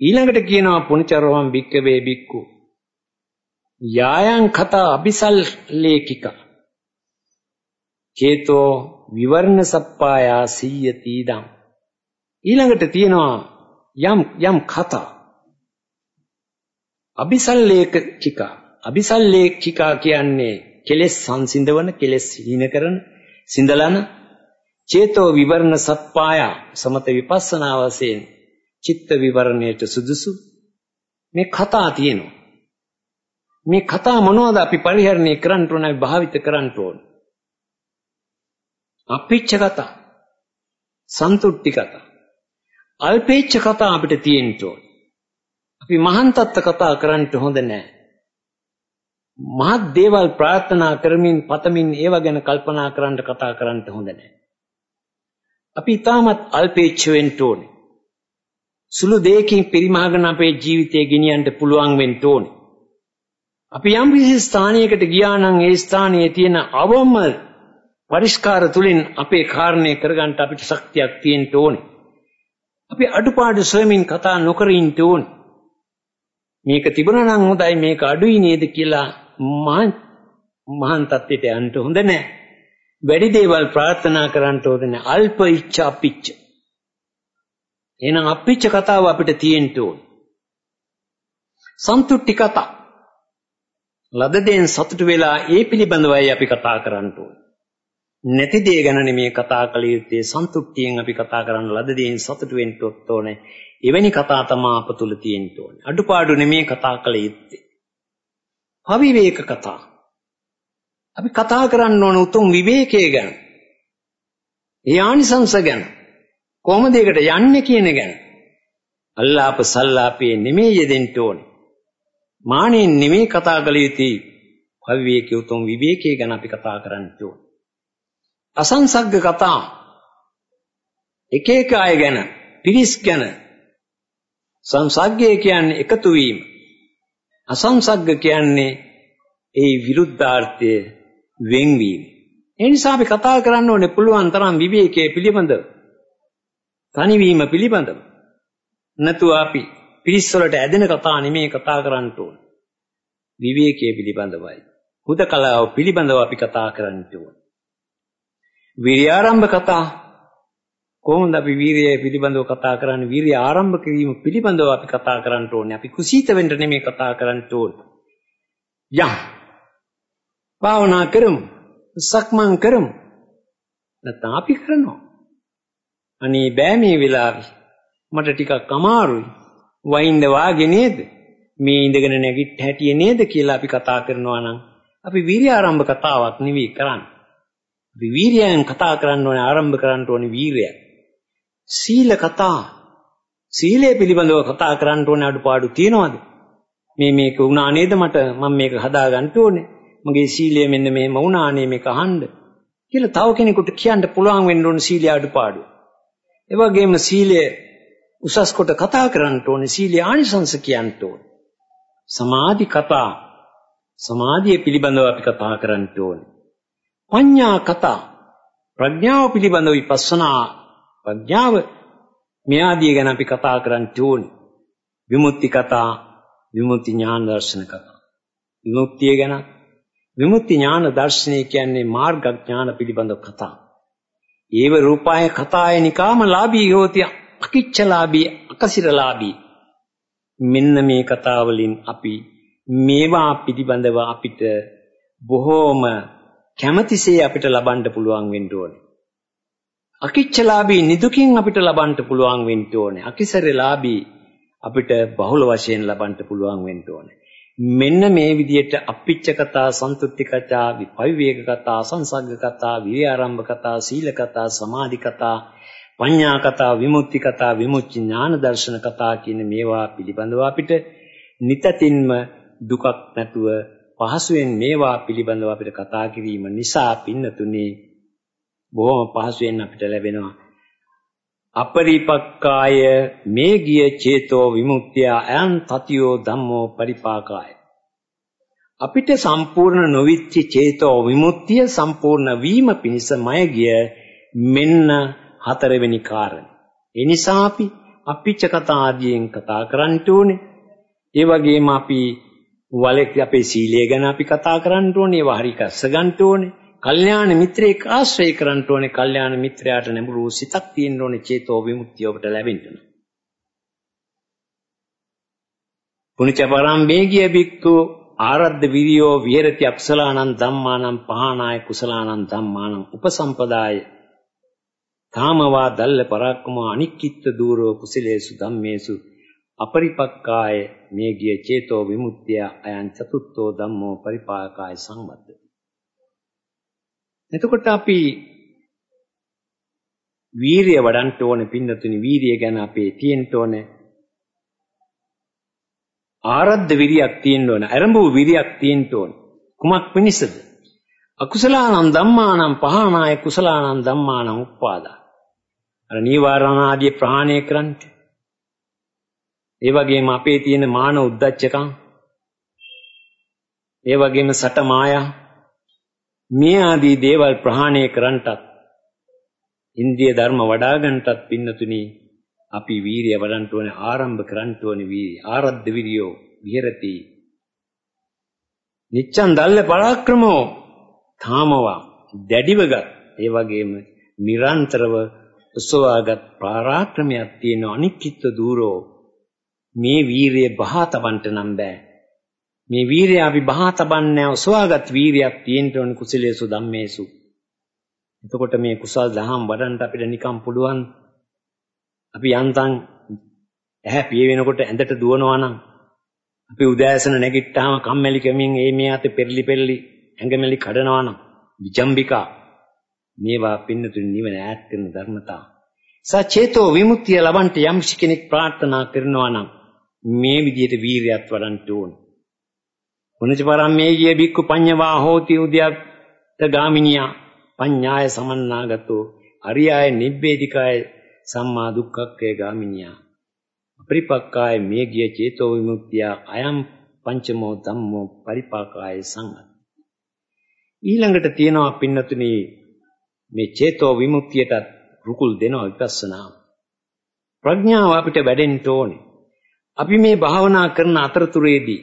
ඊළඟට කියනවා පුණචරවම් බික්කවේ බික්කු යායන් කතා අபிසල් ලේඛික. චේතෝ විවර්ණ සප්පායා සීයති දම්. ඊළඟට තියෙනවා යම් යම් කතා. අபிසල් ලේඛික. අபிසල් ලේඛිකා කියන්නේ කෙලෙස් සංසිඳවන කෙලෙස් හීන කරන සිඳලන චේතෝ විවරණ සප්පායා සමත විපස්සනා වශයෙන් චිත්ත විවරණයට සුදුසු මේ කතා තියෙනවා. මේ කතා මොනවද අපි පරිහරණය කරන්න ඕන අපි භාවිත කරන්න ඕන. අපිච්ච කතා. සන්තුට්ටි කතා. අල්පේච්ඡ කතා අපිට තියෙන්න ඕන. අපි මහාන් තත්ත්ව කතා කරන්න හොඳ නැහැ. මහත් දේවල් ප්‍රාර්ථනා කරමින් පතමින් ඒව ගැන කල්පනා කරන්න කතා කරන්න හොඳ නැහැ. අපි ඊටමත් අල්පේච්ඡ වෙන්න ඕනේ. සුළු දෙයකින් පරිමාගෙන අපේ ජීවිතය ගෙනියන්න පුළුවන් වෙන්න ඕනේ. අපි යම් කිසි ස්ථානයකට ගියා නම් ඒ ස්ථානයේ තියෙන අවම පරිස්කාර තුලින් අපේ කාරණේ කරගන්න අපිට ශක්තියක් තියෙන්න ඕනේ. අපි අඩුපාඩු සොයමින් කතා නොකර ඉන්න ඕනේ. මේක තිබුණා නම් හොඳයි මේක අඩුයි නේද කියලා මහාන් තත්ත්වයට යන්න හොඳ නැහැ. වැඩි දේවල් ප්‍රාර්ථනා කරන්න ඕනේ අල්ප ඉච්ඡා පිච්ච. එහෙනම් අප්පිච්ච කතාව අපිට තියෙන්න ඕන. සන්තුට්ටි කතා. ලද දෙයින් සතුටු වෙලා ඒ පිළිබඳවයි අපි කතා කරන්න ඕන. නැති දේ ගැන නෙමේ කතා කළ යුත්තේ සන්තුට්ටියෙන් අපි කතා කරන්න ලද දෙයින් සතුටු වෙන්න ඕනේ. එවැනි කතා තමා අප තුල තියෙන්න ඕනේ. අඩුපාඩු නෙමේ කතා කළ යුත්තේ. අවිවේක කතා. අපි කතා කරන්න ඕන උතුම් විවේකයේ ගැන. ඒ ආනිසංස ගැන. කොහොමද ඒකට යන්නේ කියන ගැන අල්ලාප සල්ලාපේ නෙමෙයි යෙදෙන්න ඕනේ. මානෙන් නෙමෙයි කතා කළ යුතුයි. අවිවේකී උතුම් විවේකයේ ගැන අපි කතා කරන්න ඕන. අසංසග්ග කතා එක එක අය ගැන පිරිස් ගැන සංසග්ගය කියන්නේ එකතු වීම. අසංසග්ග කියන්නේ ඒ විරුද්ධාර්ථය වෙන්වීම. ඒ නිසා අපි කතා කරන්න ඕනේ පුළුවන් තරම් විවේකයේ පිළිබඳව. තනිවීම පිළිබඳව. නැතුව අපි පිරිස් වලට ඇදෙන කතා නෙමෙයි කතා කරන්න ඕනේ. විවේකයේ පිළිබඳවයි. හුදකලාව පිළිබඳව අපි කතා කරන්න ඕනේ. විරියාරම්භ කතා කොහොමද අපි වීරිය පිළිබඳව කතා කරන්නේ? වීරිය ආරම්භ කිරීම පිළිබඳව අපි කතා කරන්න ඕනේ. අපි කුසීත වෙන්න නෙමෙයි කතා කරන්න ඕනේ. යම් භාවනා කරමු. සක්මන් කරමු. නැත්නම් අපි කරනවා. අනේ බෑ මේ වෙලාවේ. මට ටිකක් අමාරුයි. වයින්ද වාගේ නේද? මේ ඉඳගෙන නැගිට හැටියේ නේද කියලා අපි කතා කරනවා නම් අපි වීරිය ආරම්භ කතාවක් නෙවෙයි කරන්නේ. අපි වීරියෙන් කතා කරන්න ඕනේ ආරම්භ කරන්න ඕනේ වීරිය. සීල කතා සීලය පිළිබඳව කතා කරන්න ඕනේ අඩුපාඩු තියනවාද? මේ මේක වුණා නේද මට මම මේක හදාගන්න ඕනේ. මගේ සීලය මෙන්න මෙහෙම වුණානේ මේක අහන්න කියලා තව කෙනෙකුට කියන්න පුළුවන් වෙන්න ඕනේ සීලය අඩුපාඩු. ඒ වගේම සීලය උසස් කොට කතා කරන්න ඕනේ සීලය ආනිසංස කියන්න ඕනේ. සමාධි කතා සමාධිය පිළිබඳව අපි කතා කරන්න ඕනේ. පඤ්ඤා කතා ප්‍රඥාව පිළිබඳව විපස්සනා ප්‍රඥාව මේ ආදිය ගැන අපි කතා කරන්න ඕනේ. විමුක්ති කතා විමුක්ති ඥාන දර්ශන කතා. විමුක්තිය ගැන විමුක්ති ඥාන දර්ශනය කියන්නේ මාර්ග ඥාන පිළිබඳ කතා. ඒව රූපාය කතාය නිකාම ලාභී හෝති අකිච්චලාභී අකසිරලාභී මෙන්න මේ කතා වලින් අපි මේවා පිළිබඳව අපිට බොහෝම කැමැතිසේ අපිට ලබන්න පුළුවන් වෙන්න ඕනේ. අකිච්චලාභී නිදුකින් අපිට ලබන්න පුළුවන් වෙන්න ඕනේ. අකිසරලාභී අපිට බහුල වශයෙන් ලබන්න පුළුවන් වෙන්න ඕනේ. මෙන්න මේ විදිහට අපිච්ච කතා, සන්තුට්ටි කතා, විපවිවේක කතා, සංසග්ග කතා, විරියාරම්භ කතා, සීල කතා, සමාධි කතා, පඤ්ඤා කතා, විමුක්ති කතා, විමුක්ති ඥාන දර්ශන කතා කියන මේවා පිළිබඳව අපිට නිතතින්ම දුකක් නැතුව පහසුවෙන් මේවා පිළිබඳව අපිට කතා කිරීම නිසා පින්නතුනේ බොහොම පහසුවෙන් අපිට ලැබෙනවා. අපරිපක්කාය මේ ගිය චේතෝ විමුක්තිය අයං තතියෝ ධම්මෝ පරිපාකාය. අපිට සම්පූර්ණ නොවිච්ච චේතෝ විමුක්තිය සම්පූර්ණ වීම පිණිස මය ගිය මෙන්න හතරවෙනි කාරණය. ඒ නිසා අපි අපිච්ච කතා ආදියෙන් කතා කරන්න ඕනේ. ඒ වගේම අපි වලෙක් අපේ සීලය ගැන අපි කතා කරන්න ඕනේ. ඒවා හරි කස්ස ගන්න ඕනේ. කල්යාණ මිත්‍රයෙක් ආශ්‍රය කරන්න ඕනේ. කල්යාණ මිත්‍රයාට නැඹුරු සිතක් තියෙන්න ඕනේ චේතෝ විමුක්තිය ඔබට ලැබෙන්න. පුනිච පරම්බේගිය බික්කු ආරද්ධ විරියෝ විහෙරති අක්සලානං ධම්මානං පහනාය කුසලානං ධම්මානං උපසම්පදාය තාමවා දල්ල පරක්කම අනික්කිට දූරෝ කුසලේසු ධම්මේසු. අපරිපක්කාය මේ ගිය චේතෝ විමුක්තිය අයං චතුත්ථෝ ධම්මෝ පරිපාකාය සංවද්ද. එතකොට අපි වීරිය වඩන්න ඕනේ පින්නතුනි. වීරිය ගැන අපේ තියෙන්න ඕනේ. ආරද්ධ විරියක් තියෙන්න ඕනේ. අරඹු විරියක් තියෙන්න ඕනේ. කුමක් පිණිසද අකුසලානං ධම්මානං පහනාය කුසලානං ධම්මානං උප්පාදා. අර නීවරණ ආදී ප්‍රහාණය කරන්න ඒ වගේම අපේ තියෙන මාන උද්දච්චකම්. ඒ වගේම සට මායා. මේ ආදී දේවල් ප්‍රහාණය කරන්නටත් ඉන්දිය ධර්ම වඩා ගන්නටත් පින්නතුනි අපි වීරිය වඩන්න ඕනේ ආරම්භ කරන්න ඕනේ වීරිය. ආරද්ධ විරියෝ විහෙරති. නිච්ඡන් දල්ල පරාක්‍රමෝ තාමවා දැඩිවගත්. ඒ වගේම නිරන්තරව උසවාගත් පරාක්‍රමයක් තියෙන අනික්කිට දූරෝ මේ වීරිය බහා තබන්ට නම් බෑ මේ වීරිය අපි බහා තබන්නේ ඔසවාගත් වීරියක් තියෙන්න ඕන කුසලයේසු ධම්මේසු. එතකොට මේ කුසල් දහම් වඩන්න අපිට නිකම් පුළුවන්. අපි යන්තම් ඇහැ පිය වෙනකොට ඇඳට දුවනවා නම් අපි උදෑසන නැගිට්ටාම කම්මැලි කමින් ඒ මේ අතේ පෙරලි පෙරලි ඇඟමැලි කඩනවා නම් විජම්බිකා මේවා පින්නතුනි නිවන ඈත් කරන ධර්මතා. සචේතෝ විමුක්තිය ලබන්ට යම් කෙනෙක් ප්‍රාර්ථනා කරනවා නම් මේ විදිහට වීරියත් වඩන්න ඕනේ. උනච පරම්මේගිය බික්කු පඤ්ඤවා හෝති උද්‍යත් ගාමිනියා පඤ්ඤාය සමන්නාගතෝ අරියාය නිබ්බේධිකාය සම්මා දුක්ඛක්ඛේ ගාමිනියා අපරිපක්කාය මේගිය චේතෝ විමුක්තිය අයම් පංචමෝ ධම්මෝ පරිපාකාය සංඝ ඊළඟට තියෙනවා පින්නතුනි මේ චේතෝ විමුක්තියට රුකුල් දෙනවා විපස්සනා ප්‍රඥාව අපිට වැඩෙන්න ඕනේ අපි මේ භාවනා කරන අතරතුරේදී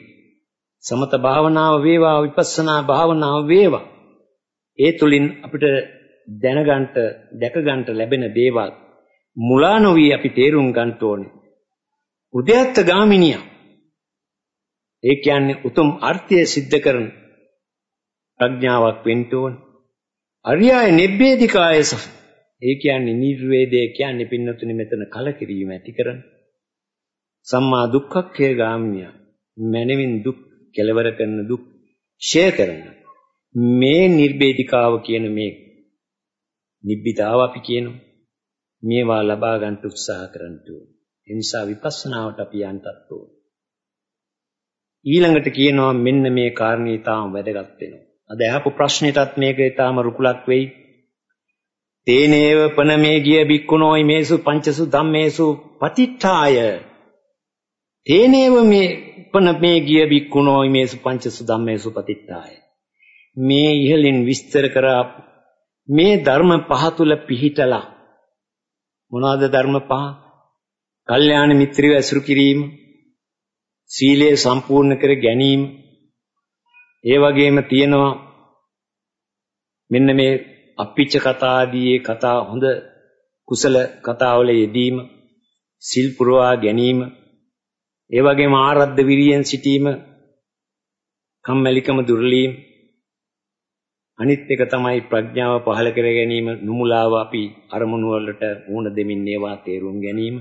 සමත භාවනාව වේවා විපස්සනා භාවනාව වේවා ඒ තුලින් අපිට දැනගන්න දැකගන්න ලැබෙන දේවල් මුලා නොවි අපි තේරුම් ගන්න ඕනේ උද්‍යත්ත ගාමිනිය ඒ කියන්නේ උතුම් අර්ථය સિદ્ધ කරන ප්‍රඥාවක් වෙන්න ඕනේ අරියාය නිබ්බේධිකායස ඒ කියන්නේ නිර්වේදය කියන්නේ පින්නතුනි මෙතන කලකිරීම ඇති කරන. සම්මා දුක්ඛක්ඛය ගාමිනිය. මනමින් දුක් කෙලවර කරන දුක් ෂය කරන. මේ නිර්බේධිකාව කියන මේ නිබ්බිදාව අපි කියනවා. මේවා ලබා ගන්න උත්සාහ කරන්න ඕනේ. ඒ නිසා විපස්සනාවට අපි යන්නත් ඕනේ. ඊළඟට කියනවා මෙන්න මේ කාරණේ තාම වැදගත් වෙනවා. අද අහපු ප්‍රශ්නෙටත් මේක ඊටාම රුකුලක් වෙයි. තේනේව පනමේ ගිය බික්කුණෝයි මේසු පංචසු ධම්මේසු පතිට්ඨාය තේනේව මේ පන මේ ගිය බික්කුණෝයි මේසු පංචසු ධම්මේසු පතිට්ඨාය මේ ඉහලින් විස්තර කරා මේ ධර්ම පහ තුල පිහිටලා මොනවාද ධර්ම පහ? කල්යාණ මිත්‍රයව ඇසුරු කිරීම, සීලය සම්පූර්ණ කර ගැනීම, ඒ වගේම තියෙනවා මෙන්න මේ අපිච්ච කතා ආදී කතා හොඳ කුසල කතාවල යෙදීම, සිල් පුරවා ගැනීම, ඒ වගේම ආරද්ධ විරියෙන් සිටීම, කම්මැලිකම දුර්ලීම අනිත් එක තමයි ප්‍රඥාව පහළ කර ගැනීම නුමුලාව අපි අරමුණු වලට මුහුණ දෙමින් ඒවා තේරුම් ගැනීම.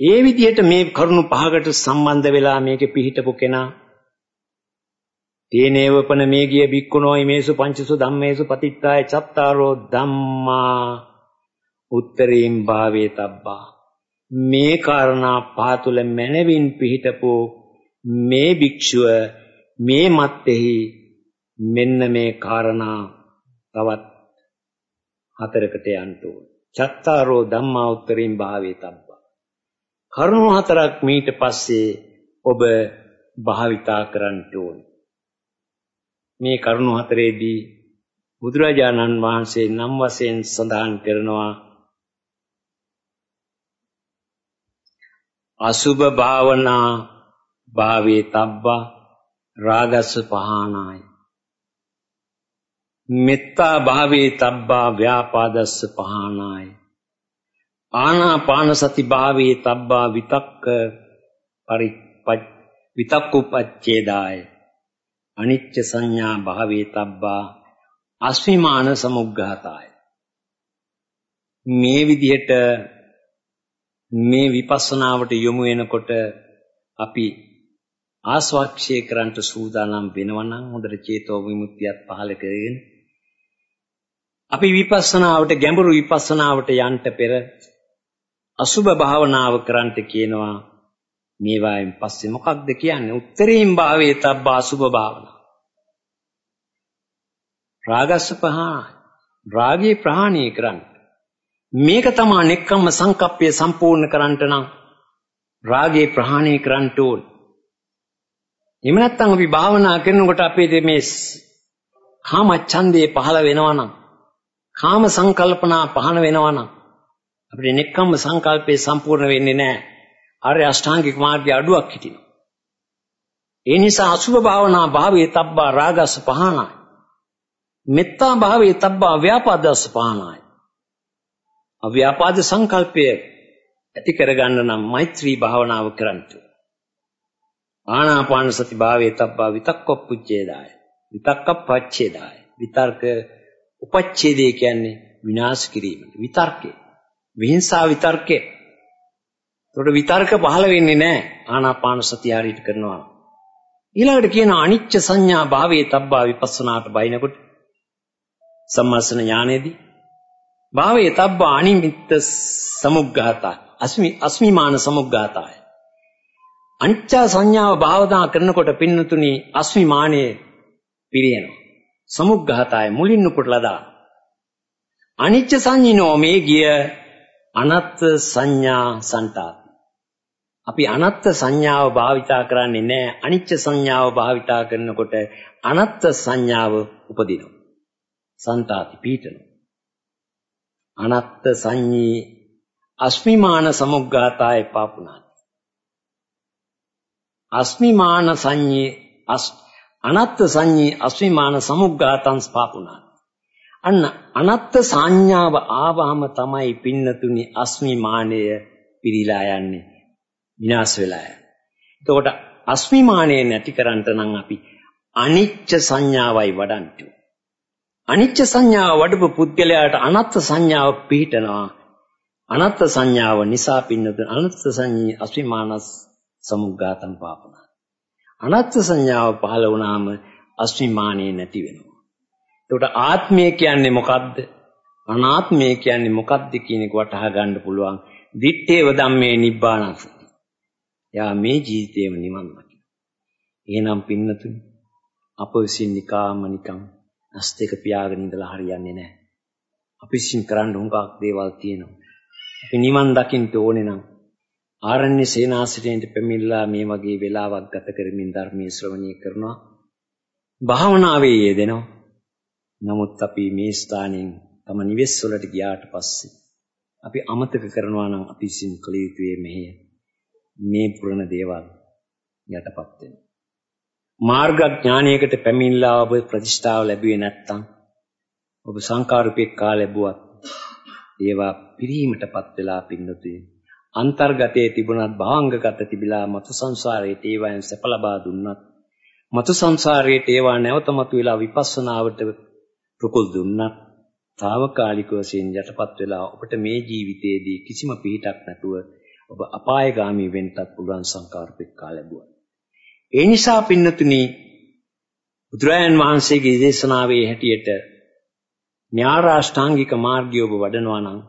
ඒ විදිහට මේ කරුණු පහකට සම්බන්ධ වෙලා මේකේ පිහිටපු කෙනා තේනේවපන මේ ගිය බික්කුණෝයි මේසු පංචසු ධම්මේසු පතිත්තාය චත්තාරෝ ධම්මා උත්තරීම් භාවේ තබ්බා මේ කාරණා පහ තුල මනවින් පිහිටපු මේ භික්ෂුව මේ මත්ෙහි මෙන්න මේ කාරණා තවත් හතරකට යන්න ඕන. චත්තාරෝ ධම්මා උත්තරින් භාවේ තබ්බා. කරුණු හතරක් මීට පස්සේ ඔබ භාවිතා කරන්න ඕන. මේ කරුණු හතරේදී බුදුරජාණන් වහන්සේ නම් වශයෙන් සඳහන් කරනවා අසුභ භාවනා භාවේ තබ්බා රාගස්ස පහනාය. මෙත්තා භාවේ තබ්බා ව්‍යාපාදස්ස පහනාය. ආනාපාන සති භාවේ තබ්බා විතක්ක පරිප්ප විතක්කුපච්ඡේදාය අනිච්ච සංඥා භාවේ තබ්බා අස්මිමාන සමුග්ඝාතාය. මේ විදිහට මේ විපස්සනාවට යොමු වෙනකොට අපි ආස්වාක්ෂය කරන්ට සූදානම් වෙනවා නම් හොඳට චේතෝ විමුක්තියත් පහළ කරගෙන අපි විපස්සනාවට ගැඹුරු විපස්සනාවට යන්න පෙර අසුබ භාවනාව කරන්ට කියනවා මේවායින් පස්සේ මොකක්ද කියන්නේ? උත්තරීන් භාවයේ තබ්බ අසුබ භාවනාව රාගස්ස පහා රාගේ ප්‍රහාණය කරන්න. මේක තමයි නෙක්කම්ම සංකප්පය සම්පූර්ණ කරන්නට නම් රාගේ ප්‍රහාණය කරන්න ඕන. එහෙම නැත්නම් අපි භාවනා කරනකොට අපේ මේ කාම ඡන්දේ පහළ වෙනවා නම් කාම සංකල්පනා පහන වෙනවා නම් අපිට නෙක්කම්ම සංකල්පේ සම්පූර්ණ වෙන්නේ නැහැ. ආර්ය අෂ්ටාංගික මාර්ගයේ අඩුවක් හිටිනවා. ඒ නිසා අසුභ භාවනා භාවයේ තබ්බා රාගස පහනයි. මෙත්තා භාවයේ තබ්බා ව්‍යාපාදස පහනයි. අව්‍යාපාද සංකල්පය ඇති කරගන්න නම් මෛත්‍රී භාවනාව කරන්න. ආනාපාන සති භාවයේ තබ්බා විතක්කොප්පුච්ඡේදාය. විතක්කප්පච්ඡේදාය. විතර්ක උපච්ඡේදය කියන්නේ විනාශ කිරීම. විතර්කය. විහිංසා විතර්කය. ඒකට විතර්ක පහළ වෙන්නේ නැහැ ආනාපාන සතිය හරියට කරනවා. ඊළඟට කියන අනිච්ච සංඥා භාවයේ තබ්බා විපස්සනාට බයිනකොට සම්මාසන ඥානයේදී භාවයේ තබ්බා අනිමිත්ත සමුග්ඝාත අස්මි අස්මිමාන සමුග්ඝාතය අනිච්ච සංඥාව භාවනා කරනකොට පින්නතුනි අස්මිමානයේ පිරියනවා. සමුග්ඝාතය මුලින් උපුටලා දාන. අනිච්ච සංඥිනෝ මේ ගිය අනත්ත් සංඥා සන්තාත. අපි අනත්ත් සංඥාව භාවිතා කරන්නේ නැහැ. අනිච්ච සංඥාව භාවිතා කරනකොට අනත්ත් සංඥාව උපදිනවා. සන්තාති පීඨනවා. අනත්ත් සංඤී අස්මිමාන සමුග්ඝාතාය පාපුනාති. අස්මිමාන සංඤී අනත්ත් සංඤී අස්මිමාන සමුග්ඝාතං පාපුනාති. අන්න අනත්ත් සංඥාව ආවහම තමයි පින්නතුනි අස්මිමානය පිරීලා යන්නේ විනාශ වෙලා යන්නේ. එතකොට අස්මිමානය නැති කරන්නට නම් අපි අනිච්ච සංඥාවයි වඩන්තු. අනිච්ච සංඥාව වඩපු පුද්ගලයාට අනත්ත් සංඥාව පිහිටනවා. අනත්ත් සංඥාව නිසා පින්නතුනි අනත්ත් සංඤී අස්මිමානස් සමුග්ඝාතං පාපුනා. අනත්ත් සංඥාව පහළ වුණාම අස්මිමානිය නැති වෙනවා. එතකොට ආත්මය කියන්නේ මොකද්ද? අනාත්මය කියන්නේ මොකද්ද කියන එක වටහා ගන්න පුළුවන්. දිත්තේව ධම්මේ නිබ්බානං. යා මේ ජීවිතේම නිවන් දකින්න. එහෙනම් පින්නතුනි අප විසින් නිකාම නිකම් අස් දෙක පියාගෙන ඉඳලා හරියන්නේ නැහැ. අපි විසින් කරන්න හුඟක් දේවල් තියෙනවා. අපි නිවන් දකින්න ඕනේ නම් ආරණ්‍ය සේනාසනයේ පැමිණලා මේ වගේ වෙලාවක් ගත කරමින් ධර්මයේ ශ්‍රවණය කරනවා. භාවනාවේ යෙදෙනවා. නමුත් අපි මේ ස්ථානයෙන් තම නිවෙස් වලට ගියාට පස්සේ අපි අමතක කරනවා නම් අපි විසින් කළ යුතුයේ මෙහෙය. මේ පුරණ දේවල් යටපත් වෙනවා. මාර්ග ඥානයකට පැමිණලා ඔබ ප්‍රතිෂ්ඨාව ලැබුවේ නැත්නම් ඔබ සංකාරුපෙක්කා ලැබුවත් ඒවා පිරීමටපත් වෙලා පින්නතුයි. අන්තර්ගතයේ තිබුණත් භාංගගත තිබිලා මතු සංසාරයේ ඒවායින් සැප ලබා දුන්නත් මතු සංසාරයේ ඒවා නැවත මතු වෙලා විපස්සනාවට රුකුල් දුන්නත් తాවකාලික වශයෙන් යටපත් වෙලා ඔබට මේ ජීවිතයේදී කිසිම පිහිටක් නැතුව ඔබ අපායগামী වෙන්නත් පුළුවන් සංකාරපෙක්කා ලැබුවා. ඒ නිසා පින්නතුනි බුදුරයන් වහන්සේගේ දේශනාවේ හැටියට ඥාරාෂ්ටාංගික මාර්ගය ඔබ වඩනවා නම්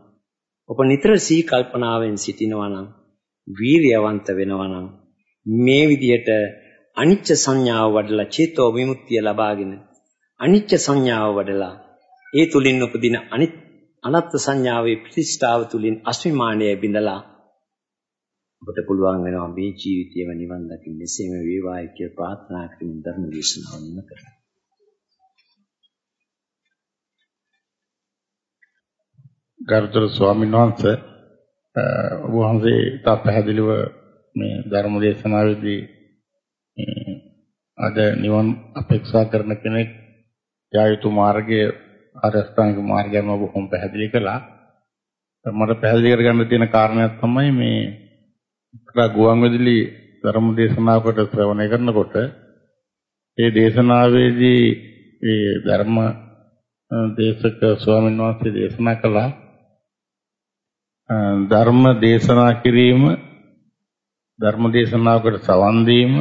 ඔබ නිතර සී කල්පනාවෙන් සිටිනවා නම් වීරියවන්ත වෙනවා නම් මේ විදිහට අනිච්ච සංඥාව වඩලා චේතෝ විමුක්තිය ලබාගෙන අනිච්ච සංඥාව වඩලා ඒ තුලින් උපදින අනිත් අනත්ත් සංඥාවේ ප්‍රතිෂ්ඨාව තුලින් අස්මිමානය බිඳලා ඔබට පුළුවන් වෙනවා මේ ජීවිතයේම නිවන් දකින්න එසේම වේවායි කියලා ප්‍රාර්ථනා කරමින් ධර්ම දේශනාව නිම කරනවා. ගරුතර ස්වාමීන් වහන්සේ ඔබ වහන්සේ තා පැහැදිලිව මේ ධර්ම දේශනාවේදී අද නිවන් අපේක්ෂා කරන කෙනෙක් යා යුතු මාර්ගය ආරස්ථානික මාර්ගයම බොහොම පැහැදිලි කළා. මට පැහැදිලි කරගන්න තියෙන කාරණයක් තමයි මේ ගුවන් විදුලි ධර්ම දේශනාවකට ශ්‍රවණය කරනකොට ඒ දේශනාවේදී ඒ ධර්ම දේශක ස්වාමීන් වහන්සේ දේශනා කළා ධර්ම දේශනා කිරීම ධර්ම දේශනාවකට සවන් දීම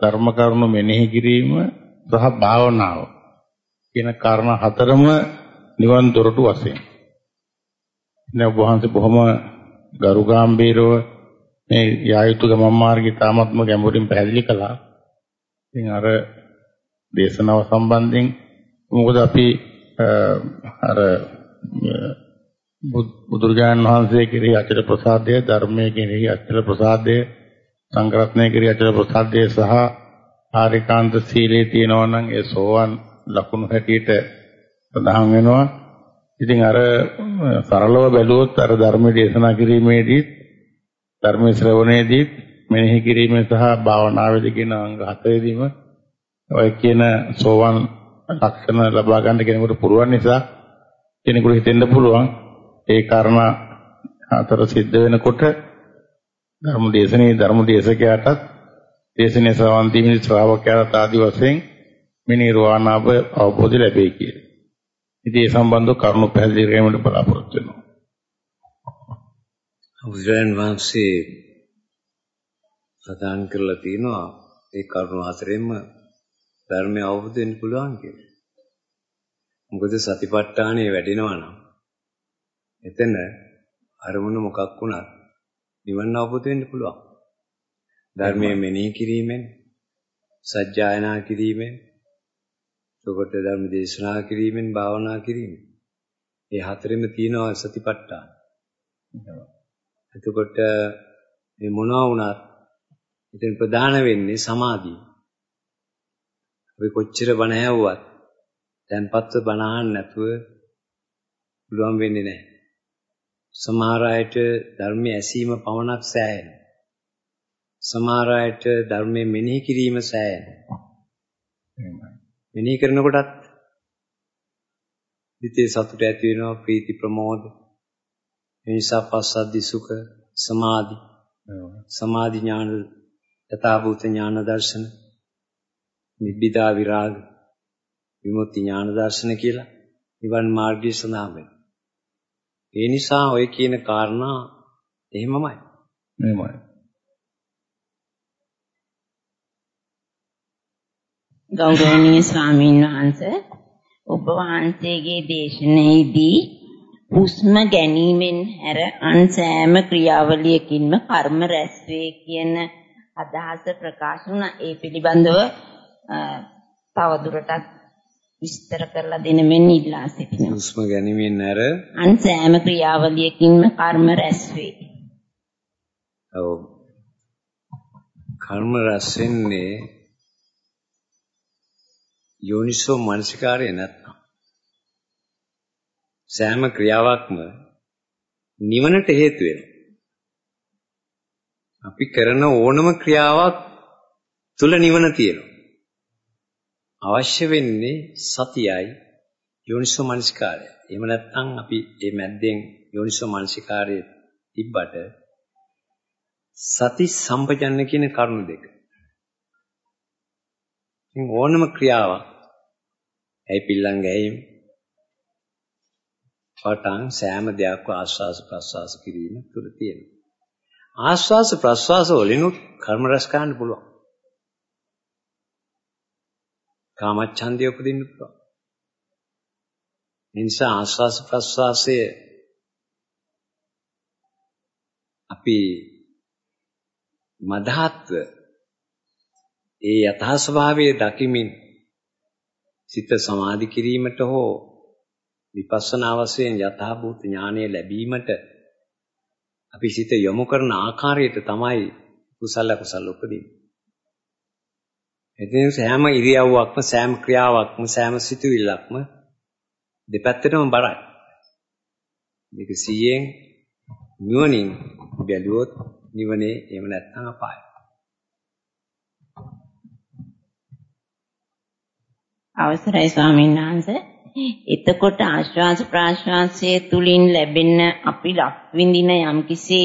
ධර්ම කරුණු මෙනෙහි කිරීම සහ භාවනාව කියන කාරණා හතරම නිවන් දොරටු වශයෙන්. දැන් ඔබ වහන්සේ බොහොම ගරුගාම්භීරව මේ යායුතු ගමන් මාර්ගය තාමත්ම ගැඹුරින් පැහැදිලි කළා. ඉතින් අර දේශනාව සම්බන්ධයෙන් මොකද අපි අර බුදුරජාණන් වහන්සේ කෙරෙහි අචල ප්‍රසාදය ධර්මයේ කෙරෙහි අචල ප්‍රසාදය සංග්‍රහණය කෙරෙහි අචල ප්‍රසාදය සහ ආරිකාන්ත සීලයේ තියෙනවා නම් ඒ සෝවන් ලකුණු හැටියට සඳහන් වෙනවා. ඉතින් අර සරලව බැලුවොත් අර ධර්ම දේශනා කිරීමේදී ධර්ම ශ්‍රවණයේදී මෙනෙහි කිරීම සහ භාවනාවේදී කියන අංග හතරේදීම ඔය කියන සෝවන් ලක්ෂණ ලබා ගන්න කෙනෙකුට පුළුවන් නිසා කෙනෙකුට හිතෙන්න පුළුවන් ඒ කාරණා හතර සිද්ධ වෙනකොට ධර්ම දේශනේ ධර්ම දේශකයාටත් දේශනේ ශ්‍රවණ දීමේ ශ්‍රාවකයාට ආදි වශයෙන් මේ නිර්වාණ අවබෝධය ලැබෙයි කියලා. ඉතින් ඒ සම්බන්ධව කරුණු පැහැදිලි කිරීමට බලාපොරොත්තු වෙනවා. බුදුරජාන් වහන්සේ සදාන් කරලා තියෙනවා ඒ කරුණු හතරෙන්ම ධර්මය අවබෝධ වෙන්න පුළුවන් කියලා. මොකද සතිපට්ඨානය වැඩෙනවා නම් එතන අරමුණ මොකක් වුණත් නිවන අවබෝධ වෙන්න පුළුවන්. ධර්මයේ මෙනෙහි කිරීමෙන් සජ්ජායනා කිරීමෙන් සුගත ධර්ම දේශනා කිරීමෙන් භාවනා කිරීමෙන් ඒ හතරෙම තියෙනවා සතිපට්ඨාන. එතකොට මේ මොනවා වුණත් ඉතින් ප්‍රධාන වෙන්නේ සමාධිය. අපි කොච්චර බණ ඇහුවත් දැන්පත්ව බණ අහන්න නැතුව පුළුවන් වෙන්නේ නැහැ. සමහර අයට ධර්මයේ ඇසීම පමණක් සෑහෙනවා. සමහර අයට ධර්මයේ මෙනෙහි කිරීම සෑහෙනවා. මෙනෙහි කරනකොටත් හිතේ සතුට ඇති වෙනවා ප්‍රීති ප්‍රමෝද. ඒ නිසා පස්සද්ධි සුඛ සමාධි සමාධි ඥාන යථාභූත ඥාන දර්ශන නිබ්බිදා විරාග විමුක්ති ඥාන දර්ශන කියලා නිවන් මාර්ගය සඳහන් වෙනවා. ඒ නිසා ඔය කියන කාරණා එහෙමමයි. එහෙමයි. ගෞරවනීය ස්වාමීන් වහන්සේ ඔබ වහන්සේගේ දේශනාවේදී හුස්ම ගැනීමෙන් හැර අන් සෑම ක්‍රියාවලියකින්ම කර්ම රැස් වේ කියන අදහස ප්‍රකාශ වුණා. ඒ පිළිබඳව තවදුරටත් විස්තර කරලා දෙන මෙන් ඉල්ලා සිටිනවා. හුස්ම ගැනීමෙන් හැර අන් සෑම ක්‍රියාවලියකින්ම කර්ම රැස් වේ. ඔව්. කර්ම රැස් වෙන්නේ යෝනිසෝ මනසිකාරය නැත්නම් සෑම ක්‍රියාවක්ම නිවනට හේතු වෙනවා. අපි කරන ඕනම ක්‍රියාවක් තුල නිවන තියෙනවා. අවශ්‍ය වෙන්නේ සතියයි යෝනිසෝ මනසිකාරය. එහෙම නැත්නම් අපි මේ මැද්දෙන් යෝනිසෝ මනසිකාරය තිබ්බට සති සම්පජන්න කියන කරුණු දෙක. ඉතින් ඕනම ක්‍රියාවක් ඇයි පිල්ලම් ගැහිම් පටන් සෑම දෙයක්ම ආස්වාස ප්‍රස්වාස කිරීම තුළ තියෙනවා. ආස්වාස ප්‍රස්වාස වලිනුත් කර්ම රැස් කරන්න පුළුවන්. කාමච්ඡන්දය උපදින්න පුළුවන්. නිසා ආස්වාස ප්‍රස්වාසයේ අපි මදහත්ව ඒ යථා ස්වභාවයේ දකිමින් සිත සමාධි කිරීමට හෝ විපස්සනා වශයෙන් යථාභූත ඥානය ලැබීමට අපි සිත යොමු කරන ආකාරයට තමයි කුසල කුසල උපදින්නේ. එදින සෑම ඉරියව්වක්ම සෑම ක්‍රියාවක්ම සෑම සිතුවිල්ලක්ම දෙපැත්තටම බරයි. මේක සියෙන් නුවණින් බැලුවොත් නිවනේ එහෙම නැත්නම් අපායයි. අවසරයි ස්වාමීන් වහන්සේ. එතකොට ආශ්වාස ප්‍රාශ්වාසයේ තුලින් ලැබෙන අපි ලක් විඳින යම්කිසි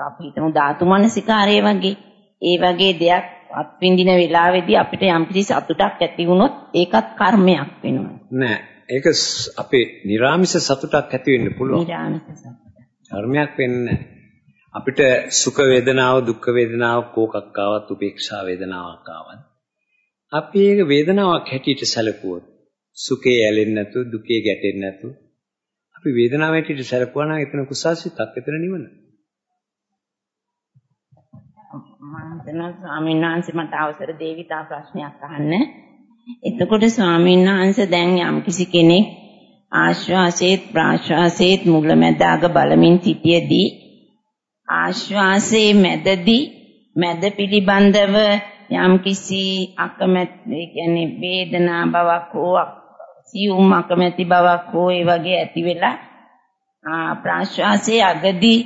අපි හිතමු ධාතු මනසිකාරය වගේ ඒ වගේ දෙයක් අත්විඳින වෙලාවේදී අපිට යම්කිසි සතුටක් ඇති වුණොත් ඒකත් කර්මයක් වෙනවා. නෑ ඒක අපේ නිර්ාමිෂ සතුටක් ඇති වෙන්න පුළුවන්. නිර්ාමිෂ සතුට. කර්මයක් වෙන්නේ අපිට සුඛ වේදනාව දුක්ඛ වේදනාව කෝකක් ආවත් උපේක්ෂා වේදනාවක් ආවත් අපි ඒක වේදනාවක් හැටියට සැලකුවොත් සුඛේ ඇලෙන්නේ නැතුව දුකේ ගැටෙන්නේ නැතුව අපි වේදනාව හැටියට සැලකුවා නම් එතන කුසාසිතක් එතන නිවන. මම හිතනවා ස්වාමීන් වහන්සේ මට අවසර දෙවි තා ප්‍රශ්නයක් අහන්න. එතකොට ස්වාමීන් වහන්සේ දැන් යම්කිසි කෙනෙක් ආශ්වාසයේත් ප්‍රාශ්වාසයේත් මුලැමැදාග බලමින් සිටියේදී ආශ්වාසයේ මැදදී මැද පිළිබඳව යම්කිසි අකමැති කියන්නේ වේදනා බවක් හෝ සියුම් අකමැති බවක් හෝ ඒ වගේ ඇති වෙලා ප්‍රාශ්වාසයේ අගදී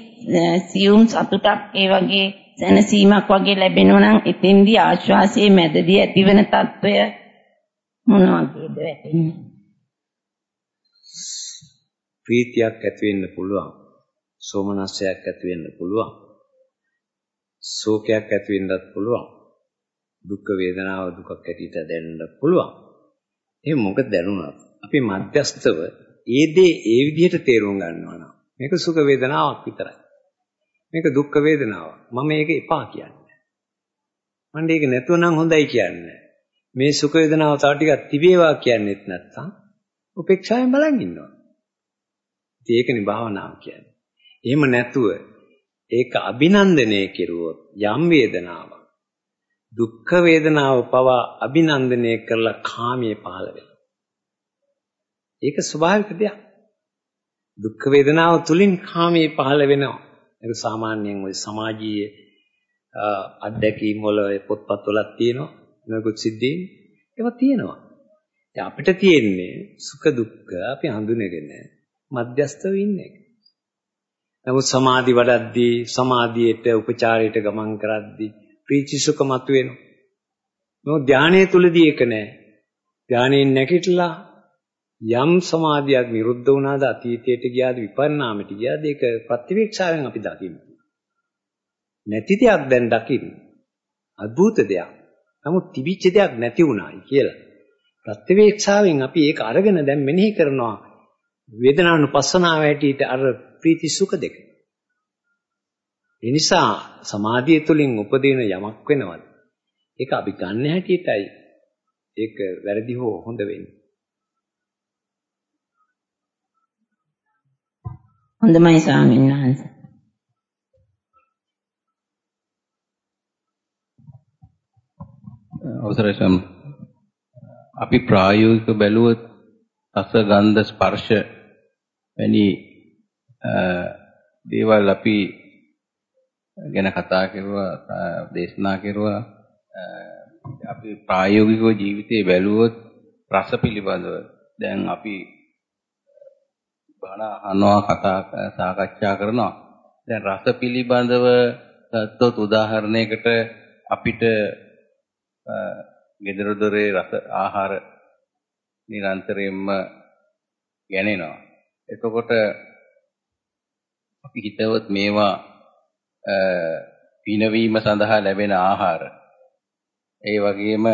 සියුම් සතුටක් ඒ වගේ සැනසීමක් වගේ ලැබෙනවා නම් එතෙන්දී ආශ්වාසයේ මැදදී ඇතිවන తত্ত্বය මොන වගේද වැටෙන්නේ? ප්‍රීතියක් ඇති වෙන්න පුළුවන්. සෝමනස්සයක් ඇති වෙන්න පුළුවන්. ශෝකයක් ඇති වෙන්නත් පුළුවන්. දුක් වේදනාව දුකක් ඇටියට දැනෙන්න පුළුවන්. එහෙනම් මොකද දැනුණා? අපි මධ්‍යස්තව ඒ දේ ඒ විදිහට තේරුම් ගන්නවා නම් මේක සුඛ වේදනාවක් විතරයි. මේක දුක් වේදනාවක්. මම මේක එපා කියන්නේ. මම මේක නැතුව නම් හොඳයි කියන්නේ. මේ සුඛ වේදනාව තව ටිකක් තිබේවා කියන්නේත් නැත්තම් උපේක්ෂාවෙන් බලන් ඉන්නවා. ඉතින් ඒකනේ භාවනාව කියන්නේ. එහෙම නැතුව ඒක අභිනන්දනය කෙරුවොත් යම් වේදනාවක් දුක්ඛ වේදනාව පවා අභිනන්දනය කරලා කාමයේ පහළ වෙනවා. ඒක ස්වභාවික දෙයක්. දුක්ඛ වේදනාව තුලින් කාමයේ පහළ වෙනවා. ඒක සාමාන්‍යයෙන් ওই සමාජීය අත්දැකීම් වල පොත්පත් වලක් තියෙනවා. නොයෙකුත් සිද්ධීන් ඒවා තියෙනවා. ඉතින් අපිට තියෙන්නේ සුඛ දුක්ඛ අපි හඳුනගෙන මධ්‍යස්තව ඉන්නේ. නමුත් සමාධි වඩද්දී සමාධියට උපචාරයට ගමන් කරද්දී ප්‍රීති සුඛ මතුවෙනවා. නෝ ධානයේ තුලදී ඒක නෑ. ධානයෙන් නැගිටලා යම් සමාධියක් නිරුද්ධ වුණාද අතීතයට ගියාද විපරිණාමයට ගියාද ඒක ප්‍රතිවීක්ෂාවෙන් අපි දකින්න. නැති දෙයක් දැන් දකින්න. අద్భుත දෙයක්. නමුත් තිබිච්ච දෙයක් නැති වුණායි කියලා. ප්‍රතිවීක්ෂාවෙන් අපි ඒක අරගෙන දැන් මෙනෙහි කරනවා වේදනානුපස්සනාව හැටියට අර ප්‍රීති සුඛ දෙක. ඒ නිසා සමාධිය තුළින් උපදින යමක් වෙනවද? ඒක අපි ගන්න හැටියටයි ඒක වැරදි හෝ හොඳ වෙන්නේ. හොඳමයි ස්වාමීන් වහන්සේ. අවසරයි සම් අපි ප්‍රායෝගික බැලුවොත් රස ගන්ධ ස්පර්ශ වැනි දේවල් අපි ගැන කතා කරුවා දේශනා කරුවා. අපි ප්‍රායෝගිකව ජීවිතේ බැලුවොත් රස පිළිබඳව දැන් අපි බණ අහනවා කතා සාකච්ඡා කරනවා. දැන් රස පිළිබඳව ගත්තොත් උදාහරණයකට අපිට ගෙදර දොරේ රස ආහාර නිරන්තරයෙන්ම ගැනෙනවා. එතකොට අපි හිතවොත් මේවා පිනවීම සඳහා ලැබෙන ආහාර ඒ වගේම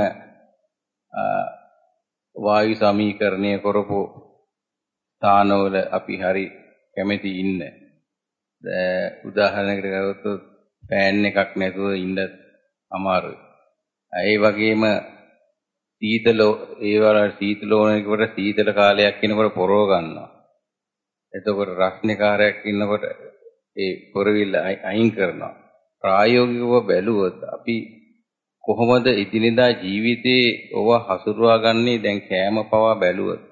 වායු සමීකරණය කරපු ස්ථානවල අපි හරි කැමති ඉන්න. උදාහරණයකට ගත්තොත් ෆෑන් එකක් නැතුව ඉන්න අමාරුයි. ඒ වගේම සීතල ඒ වල සීතල ඕනකට සීතල කාලයක් ඉනකොට පොරව ගන්නවා. එතකොට රස්නිකාරයක් ඉන්නකොට ඒ පොරවිල්ල අයින් කරනවා. ප්‍රායෝගිකව බැලුවොත් අපි කොහොමද එදිනෙදා ජීවිතේ ඔව හසුරුවා ගන්නේ දැන් කෑම පවා බැලුවොත්.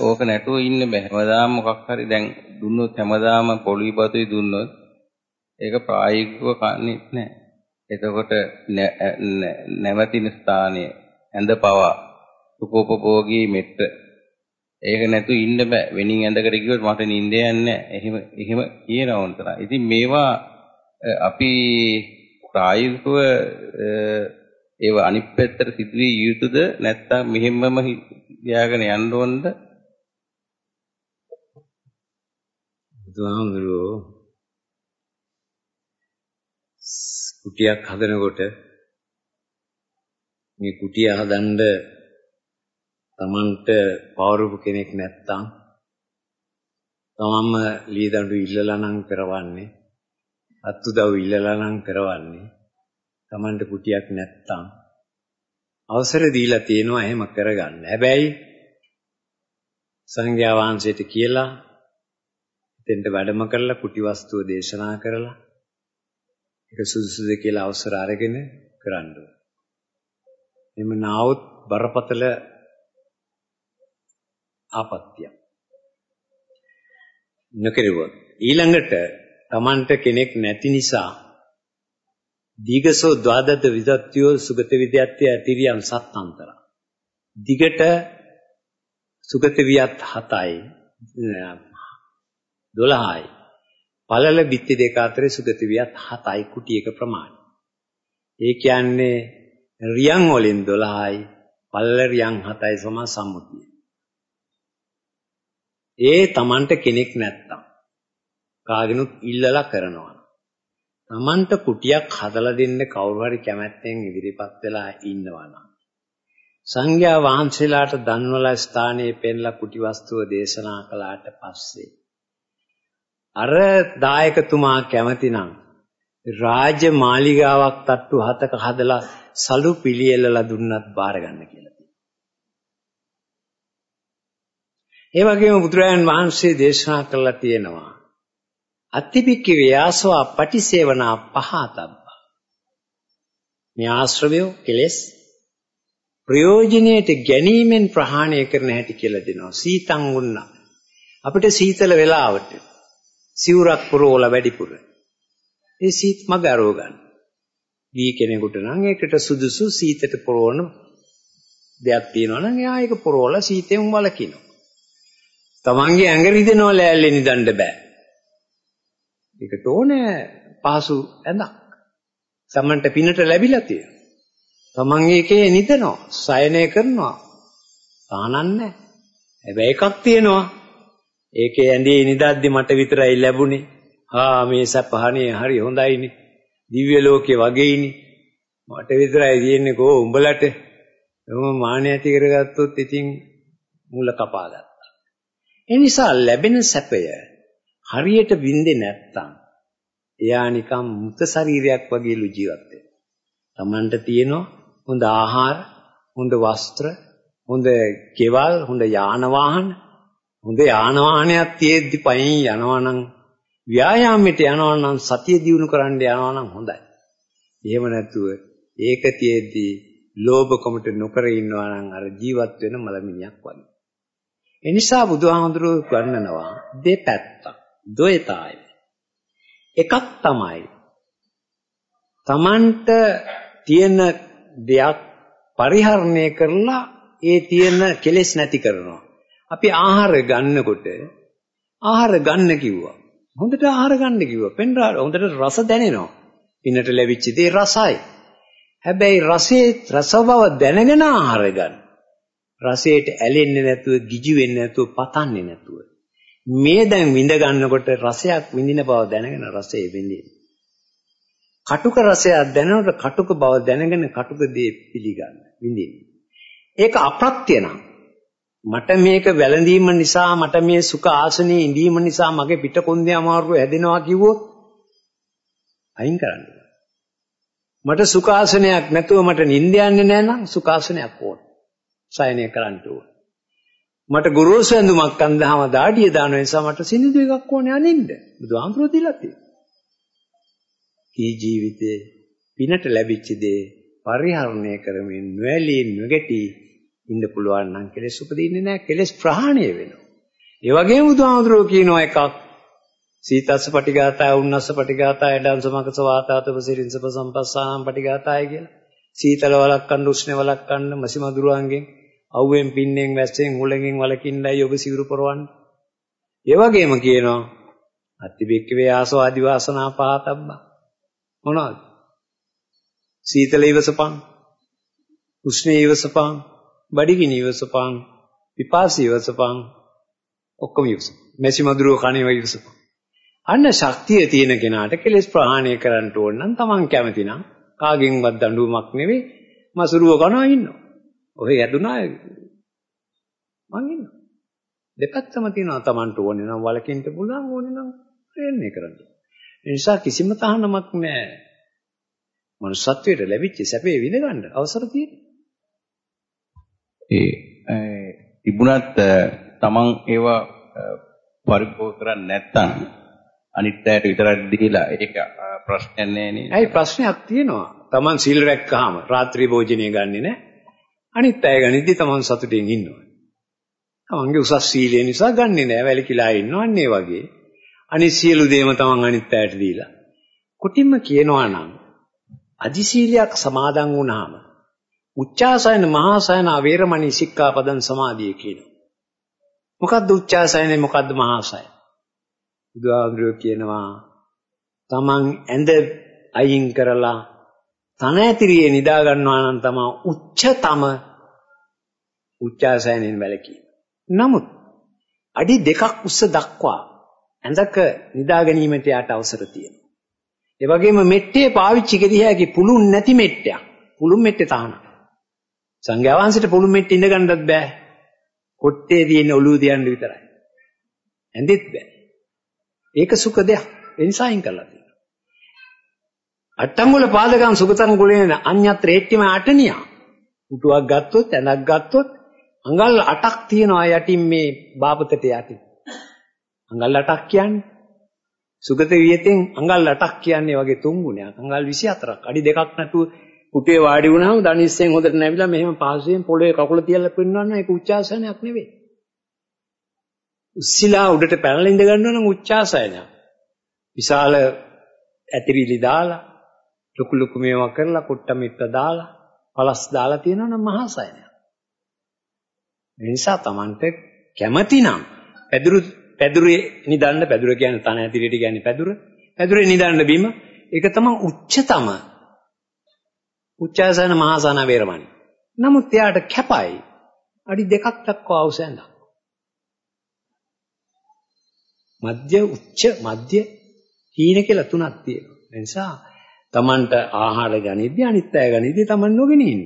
ඕක නැතුව ඉන්න බෑ. හැමදාම මොකක් හරි දැන් දුන්නොත් හැමදාම පොළි බතුයි දුන්නොත් ඒක ප්‍රායෝගිකව කන්නේ නැහැ. එතකොට නැවතින ස්ථානයේ ඇඳ පවා සුකෝපභෝගී මෙත්ත ඒක නැතු ඉන්න බෑ. වෙනින් ඇඳකට ගියොත් මට නිින්ද යන්නේ එහෙම එහෙම කියනවා උන්තර. ඉතින් මේවා අපි ප්‍රායෝගිකව ඒව අනිත් පැත්තට සිදුවිය යුතුද නැත්නම් මෙහෙම්මම තියාගෙන යන්න ඕනද? බුදුහාමුදුරුවෝ කුටියක් හදනකොට මේ කුටිය හදන්න Tamanට පවරපු කෙනෙක් නැත්තම් තමන්ම ලීදඬු ඉල්ලලා නම් කරවන්නේ අත්උදව් ඉල්ලලා නම් කරවන්නේ Tamanට කුටියක් නැත්තම් අවසර දීලා තියෙනවා එහෙම කරගන්න. හැබැයි සංඝයා වහන්සේට කියලා එතෙන්ට වැඩම කරලා කුටි වස්තුව දේශනා කරලා ඒක සුදුසුද කියලා අවසර අරගෙන කරන්න ඕන. එම නාවුත් බරපතල ආපත්‍ය. නොකිරුවොත් ඊළඟට Tamanට කෙනෙක් නැති නිසා දීගසෝ ද්වාදත විදත්‍යෝ සුගත විද්‍යත්‍ය තිරියම් සත්තන්තර. දිගට සුගත වියත් 7යි 12යි. පළල බිත්ති දෙක අතර සුගත වියත් 7යි කුටියක ප්‍රමාණය. ඒ කියන්නේ රියන් වලින් 12යි පළල රියන් 7යි සම සම්මුතිය. ඒ Tamanට කෙනෙක් නැත්තම් කාගෙනුත් ඉල්ලලා කරනවා. Tamanට කුටියක් හදලා දෙන්න කවුරු හරි කැමැත්තෙන් ඉදිරිපත් වෙලා ඉන්නවා නම් සංඝයා වහන්සේලාට දන්වල ස්ථානයේ පෙන්ලා කුටි වස්තුව දේශනා කළාට පස්සේ අර දායකතුමා කැමතිනම් රාජ මාලිගාවක් තට්ටු හතක හදලා සලු පිළියෙලලා දුන්නත් බාර ගන්න කියලා. ඒ වගේම බුදුරජාන් වහන්සේ දේශනා කළා තියෙනවා. අත්තිපික්ක ව්‍යාසවා පටිසේවනා පහතබ්බ. මේ ආශ්‍රවය කෙලස් ප්‍රයෝජනයට ගැනීමෙන් ප්‍රහාණය කරන හැටි කියලා දෙනවා. සීතං වුණා. අපිට සීතල වෙලාවට සිවුරක් පුරවලා වැඩිපුර. ඒ සීත් මග අරව ගන්න. දී කෙනෙකුට නම් ඒකට සුදුසු සීතට පුරවන දෙයක් තියෙනවා නම් එයා ඒක පුරවලා සීතෙන් වළකිනවා. තමන්ගේ ඇඟ රිදෙනව ලෑල්ලේ නිදන්න බෑ. ඒකට ඕනේ පහසු ඇඳක්. සමන්ට පිනට ලැබිලා තියෙනවා. තමන් ඒකේ නිදනවා, සයනය කරනවා. සානන්නේ. හැබැයි එකක් තියෙනවා. ඒකේ ඇඳේ නිදද්දි මට විතරයි ලැබුණේ. ආ මේ සපහනේ හරි හොඳයිනේ. දිව්‍ය ලෝකේ වගේයිනේ. මට විතරයි තියෙන්නේ කෝ උඹලට. එහොම මාන ඇති කරගත්තොත් ඉතින් මුල කපා ගත්තා. ඒ නිසා ලැබෙන සැපය හරියට විඳේ නැත්තම් එයා නිකම් මුත ශරීරයක් වගේලු ජීවත් වෙනවා. Tamanට තියෙනවා හොඳ ආහාර, හොඳ වස්ත්‍ර, හොඳ කෙවල්, හොඳ යාන වාහන, හොඳ යාන වාහනයක් තියෙද්දි පයින් යනවා නම් ව්‍යායාමයට යනවා නම් සතිය දියුණු කරන්න යනවා නම් හොඳයි. එහෙම නැතුව ඒක තියෙද්දි ලෝභකමට නොකර ඉන්නවා නම් අර ජීවත් වෙන මලමිණියක් වගේ. ඒ නිසා බුදුහාමුදුරුවෝ ගන්නනවා දෙපැත්තක්. ද්වේතාය. එකක් තමයි තමන්ට තියෙන දෙයක් පරිහරණය කරලා ඒ තියෙන කෙලෙස් නැති කරනවා. අපි ආහාර ගන්නකොට ආහාර ගන්න කිව්වා. හොඳට ආහාර ගන්න කිව්වා. පෙන්රා හොඳට රස දැනෙනවා. පිනට ලැබිච්ච දේ රසයි. හැබැයි රසයේ රස බව දැනගෙන ආහාර ගන්න. රසයට ඇලෙන්නේ නැතුව, ගිජු වෙන්නේ නැතුව, පතන්නේ නැතුව. මේ දැන් විඳ ගන්නකොට රසයක් විඳින බව දැනගෙන රසය විඳින්න. කටුක රසයක් දැනනකොට කටුක බව දැනගෙන කටුක දේ පිළිගන්න විඳින්න. ඒක අප්‍රත්‍ය නම් මට මේක වැළඳීම නිසා මට මේ සුඛ ආසනයේ ඉඳීම නිසා මගේ පිටකොන්දේ අමාරුව හැදෙනවා කිව්වොත් අයින් කරන්න. මට සුඛාසනයක් නැතුව මට නිින්ද යන්නේ නැහැ නම් සුඛාසනයක් ඕන. සයනය කරන්න ඕන. මට ගුරුසු ඇඳුමක් අඳහම දාඩිය දාන නිසා මට සිනිඳු එකක් ඕනේ අනින්න. බුදුහාමුදුරුවෝ දීලා තියෙනවා. කී ජීවිතේ පිනට ලැබිච්ච දේ පරිහරණය කරමින් නොඇලී නොගැටි ඉන්න පුළුවන් නම් කෙලෙස් උපදින්නේ නැහැ. කෙලෙස් ප්‍රහාණය වෙනවා. ඒ වගේම බුදුහාමුදුරුවෝ කියනවා එකක් සීතස්ස පටිඝාතය උන්නස්ස පටිඝාතය ඩංස මකස වාතාතප සිරින්සප සම්පස්සානම් පටිඝාතය කියලා. සීතල වලක්වන්න උෂ්ණ වලක්වන්න මසි මදුරුවන්ගෙන් අවුවෙන් පින්නෙන් වැස්සෙන් හුලඟෙන් වලකින්නයි ඔබ සිවුරු පොරවන්නේ. ඒ වගේම කියනවා අත්තිබෙක්කවේ ආසෝ ආදි වාසනා පහතබ්බා. මොනවද? සීතල ඉවසපන්. උෂ්ණ ඉවසපන්. බඩගිනි ඉවසපන්. පිපාසි ඉවසපන්. ඔක්කොම ඉවසපන්. මෙසි මధుරව කණේව ඉවසපන්. අන්න ශක්තිය තියෙන කෙනාට කෙලෙස් ප්‍රහාණය කරන්න ඕන නම් Taman කැමති නම් කාගෙන්වත් දඬුවමක් නෙවෙයි මසුරුව කනවා ඉන්නවා. ඔය යදුනා මං ඉන්නවා. දෙපැත්තම තියෙනවා Tamanට ඕනේ නම් වලකින්න පුළුවන් ඕනේ නම් ප්‍රයත්න කරන්න. ඒ නිසා කිසිම තහනමක් නැහැ. මනුස්සත්වයට ලැබිච්ච සැපේ විඳ ගන්න අවසර තියෙනවා. ඒ තිබුණත් Taman ඒවා පරිභෝග කරන්නේ නැත්නම් අනිත් අයට විතරක් දීලා ඒක ප්‍රශ්නයක් නෑ නේද? ඇයි ප්‍රශ්නයක් තියෙනවා. Taman සීල් රැක්කහම රාත්‍රී භෝජනය ගන්නෙ නෑ. අනිත් අය ගනිද්දි Taman සතුටින් ඉන්නවා. Tamanගේ උසස් සීලය නිසා ගන්නෙ නෑ වැලිකිලා ඉන්නවා අන්න ඒ වගේ. අනිත් සියලු දේම Taman අනිත් අයට දීලා. කුටින්ම කියනවා නම් අදි සීලයක් සමාදන් වුණාම උච්චාසයන මහාසයන අවේරමණී සික්ඛාපදං සමාධිය කියනවා. මොකද්ද උච්චාසයනේ මොකද්ද මහාසය? බුදුහාමුදුරුවෝ කියනවා තමන් ඇඳ අයින් කරලා තන ඇතිරියේ නිදා ගන්නවා නම් තමයි උච්චතම උච්චාසයනෙන් වැළකී. නමුත් අඩි දෙකක් උස්ස දක්වා ඇඳක නිදා ගැනීමට යාට අවසර තියෙනවා. ඒ වගේම මෙට්ටේ පාවිච්චි කරිය හැකි පුළුන් නැති මෙට්ටයක්. පුළුන් මෙට්ටේ තහනම්. සංඝයා වහන්සේට පුළුන් මෙට්ටේ ඉඳ ගන්නත් බෑ. කොට්ටේ තියෙන ඔළුව තියන්න විතරයි. ඇඳෙත් බෑ. ඒක සුඛ දෙයක්. ඒ නිසා අයින් කරලා තියෙනවා. අට්ටංගුල පාදකම් සුගතං ගුලේන අඤ්ඤත් රේට්ටිම අටනියා. පුටුවක් ගත්තොත් ඇඳක් ගත්තොත් අඟල් 8ක් තියෙනවා යටින් මේ බාපතට යටින්. අඟල් 8ක් කියන්නේ සුගත වියතෙන් අඟල් 8ක් කියන්නේ වගේ තුන් ගුණයක්. අඟල් 24ක්. අඩි දෙකක් නැතුව කුටියේ වාඩි වුණාම ධනිස්සෙන් හොඳට නැවිලා මෙහෙම පහසුවෙන් පොළවේ කකුල තියලා පෙන්වන්න ඒක උච්චාසනයක් නෙවෙයි. උස්සිලා උඩට පැනලා ඉඳ ගන්නවා නම් උච්චාසනයක්. විශාල ඇතිරිලි දාලා ලොකු ලොකු මේවා කරලා කුට්ට මිට්ට දාලා පලස් දාලා තියෙනවා නම් මහා සයනයක්. ඒ නිසා Tamanට කැමැතිනම් පැදුරු පැදුරේ නිදන්න පැදුර කියන්නේ තන ඇතිරියට කියන්නේ පැදුර. පැදුරේ නිදන්න බිම ඒක තමයි උච්චතම උච්චාසන මහාසන වේරමණී. නමුත් එයාට කැපයි අඩි දෙකක් දක්වා අවසැඳ. මධ්‍ය උච්ච මධ්‍ය හීන කියලා තුනක් තියෙනවා. ඒ නිසා Tamanට ආහාර ගනිද්දී අනිත් අය ගනිද්දී Taman නොගෙන ඉන්න.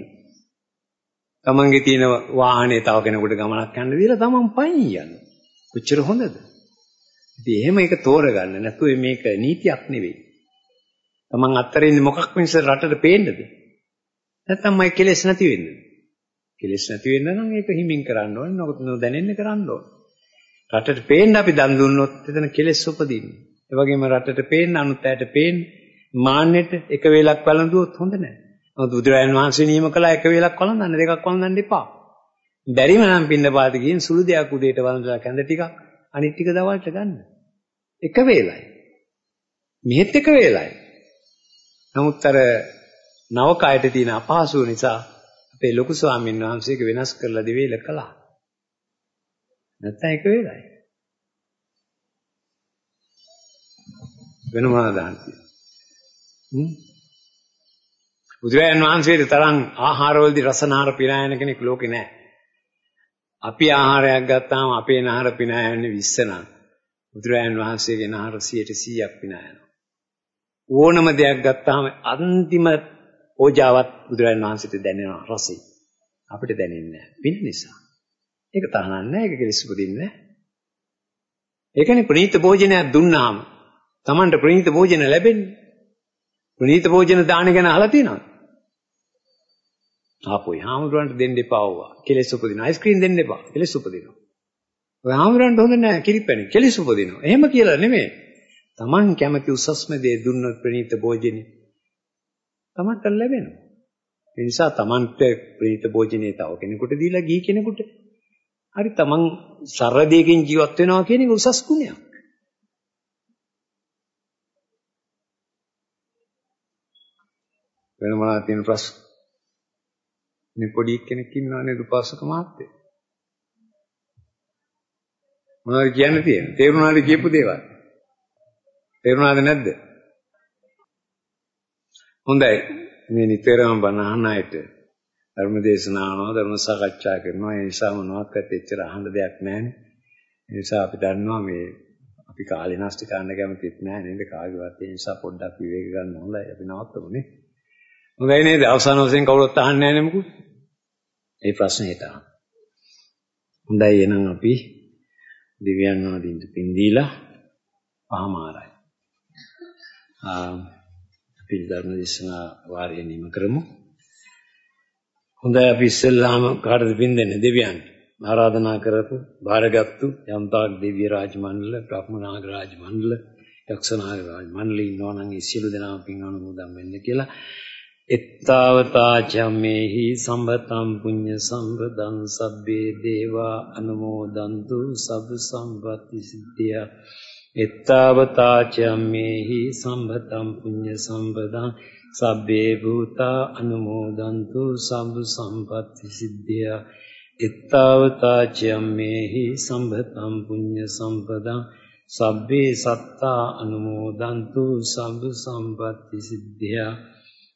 Tamanගේ තියෙන වාහනේ තව කෙනෙකුට ගමනක් යන්න දීලා Taman පයින් යන්න. කොච්චර හොඳද? ඉතින් එහෙම එක තෝරගන්න නැතුව මේක නීතියක් නෙවෙයි. Taman අත්තරින් මොකක් මිස රටට පේන්නද? නැත්නම් මයි කෙලෙස් නැති වෙන්න. කෙලෙස් නැති වෙන්න නම් ඒක හිමින් කරන්න ඕනේ. නොදැනෙන්න කරන්න ඕනේ. රටට පේන්න අපි දන් දුන්නොත් එතන කෙලෙස් උපදින්නේ. ඒ වගේම රටට පේන්න අනුත් ඇයට පේන්න මාන්නෙට එක වේලක් වළඳුවොත් හොඳ නැහැ. මොකද බුදුරජාණන් වහන්සේ නියම කළා එක වේලක් වළඳන්න දෙකක් වළඳන්න එපා. බැරිම නම් පින්න පාත ගිහින් සුළු දෙයක් උදේට වළඳලා කැඳ ටිකක් අනිත් ටික දවල්ට ගන්න. එක වේලයි. මෙහෙත් එක වේලයි. නමුත් අර නවකයට තියෙන අපහසුව නිසා අපේ ලොකු ස්වාමීන් වහන්සේක වෙනස් කරලා දිවේල කළා. නැත්තම් එක වේලයි. වෙන මොනවද දාන්නේ? හ්ම් බුදුරජාණන් වහන්සේට තරම් ආහාරවලදී රසනාර පිනායන කෙනෙක් ලෝකේ නැහැ. අපි ආහාරයක් ගත්තාම අපේ නහර පිනායන්නේ 20 නම් බුදුරජාණන් වහන්සේගේ නහර 100%ක් පිනායනවා. ඕනම දෙයක් ගත්තාම අන්තිම ඕජාවත් බුදුරජාණන් වහන්සේට දැනෙනවා රසය. අපිට දැනෙන්නේ නැහැ. පින් නිසා. ඒක තහනන්නේ නැහැ. ඒක කෙලෙස් උපදින්නේ නැහැ. ඒකනේ ප්‍රණීත භෝජනයක් දුන්නාම Tamanට ප්‍රණීත භෝජන ලැබෙන්නේ. ප්‍රණීත භෝජන දාන ගැන අහලා තියෙනවද? ආපොයි හාමුදුරන්ට දෙන්න එපා වුණා. කෙලෙස් උපදිනවා. අයිස්ක්‍රීම් දෙන්න එපා. කෙලෙස් උපදිනවා. ඔය හාමුදුරන්ට හොඳ නැහැ කිරිපැණි. කෙලෙස් උපදිනවා. එහෙම කියලා නෙමෙයි. Taman කැමති උසස්ම දේ දුන්නොත් ප්‍රණීත භෝජනේ Tamanට ලැබෙනවා. ඒ නිසා Tamanට ප්‍රණීත භෝජනේ තව කෙනෙකුට දීලා ගිහි කෙනෙකුට හරි Taman සරදයකින් ජීවත් වෙනවා කියන එක උසස් ගුණයක්. වෙන මොනවද තියෙන ප්‍රශ්න? මේ පොඩි කෙනෙක් ඉන්නවා නේද උපාසක මහත්තයා? මොනවද කියන්න තියෙන්නේ? තේරුණාද කියපු දේවල්? තේරුණාද නැද්ද? හොඳයි. මේ නිතරම බණ අහන අයට ධර්ම දේශනාවනවා ධර්ම සාකච්ඡා කරනවා ඒ නිසා මොනවාක්වත් එච්චර අහන්න දෙයක් නැහැ. ඒ නිසා අපි දන්නවා මේ අපි කාලේ නැස්ති කරන්න කැමතිත් නැහැ නේද කාගේවත් ඒ නිසා පොඩ්ඩක් විවේක ගන්න හොඳයි අපි නවත්තමු නේ. හොඳයි නේද අවසාන වශයෙන් කවුරුත් අහන්නේ නැහැ නේ මොකද? ඒ ප්‍රශ්නේට. හොඳයි එහෙනම් අපි දිව්‍යන් වහන්සේට පින් දීලා පහමාරයි. අපි ධර්ම දේශනා වාරය නිම කරමු. හොඳයි අපි ඉස්සෙල්ලාම කාටද පින් දෙන්නේ දෙවියන්ට. ආරාධනා කරපු බාරගත්තු යම්තාක් දිව්‍ය රාජ මණ්ඩල, බ්‍රහ්මනාග රාජ මණ්ඩල, යක්ෂනාග රාජ මණ්ඩල ඉන්නවා නම් ඒ සියලු දෙනාම පින් අනුමෝදන් වෙන්න කියලා එත්තාවතා චම්මේහි සම්බතම් පුඤ්ඤ සම්පදං සබ්බේ දේවා අනුමෝදන්තු සබ්බ සම්පatti සිද්ධිය. එත්තාවතා චම්මේහි සම්බතම් පුඤ්ඤ සම්පදං සබ්බේ භූතා අනුමෝදන්තු සබ්බ සම්පatti සිද්ධිය. එත්තාවතා චම්මේහි සම්බතම් පුඤ්ඤ සම්පදං සබ්බේ සත්තා අනුමෝදන්තු සබ්බ සම්පatti සිද්ධිය.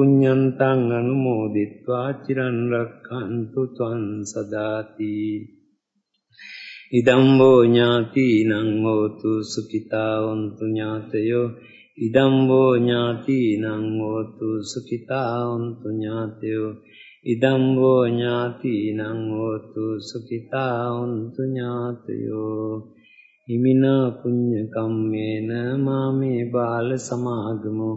පුඤ්ඤන්තං අනුමෝදිත්වා චිරන් රක්ඛන්තු ත්වං සදාති ඉදම් වූ ඥාතිනං හෝතු සුඛිතා වന്തു ඥාතයෝ ඉදම් වෝ ඥාතිනං හෝතු සුඛිතා හොන්තු ඥාතයෝ ඉදම් වෝ ඥාතිනං හෝතු සුඛිතා හොන්තු ඥාතයෝ හිමිනා පුඤ්ඤ කම්මේන මාමේ බාල සමාගමෝ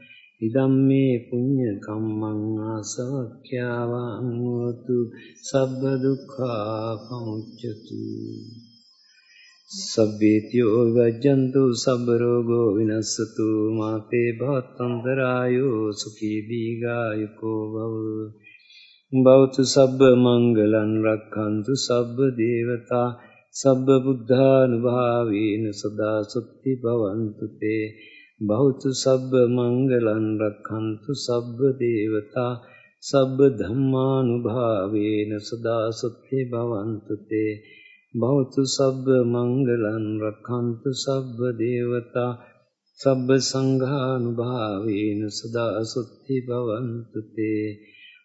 ඉදම්මේ පුඤ්ඤ කම්මං ආසවක්ඛ්‍යාවං හෝතු සබ්බ දුක්ඛා පමුච්ඡතු. සබ්බේතියෝ වජ්ජන්තු සබ්බ රෝගෝ විනස්සතු. මාතේ භවත්තන්තරායෝ සුඛී දීඝායුකෝ භව. භවතු සබ්බ මංගලං රක්ඛන්තු සබ්බ දේවතා. සබ්බ බුද්ධානුභාවේන සදා සුත්ති භවන්තු තේ. භවතු සබ්බ මංගලං රක්ඛන්තු සබ්බ දේවතා සබ්බ ධම්මානුභාවේන සදා සුත්ති භවන්තු තේ. භවතු සබ්බ මංගලං රක්ඛන්තු සබ්බ දේවතා සබ්බ සංඝානුභාවේන සදා සුත්ති භවන්තු තේ.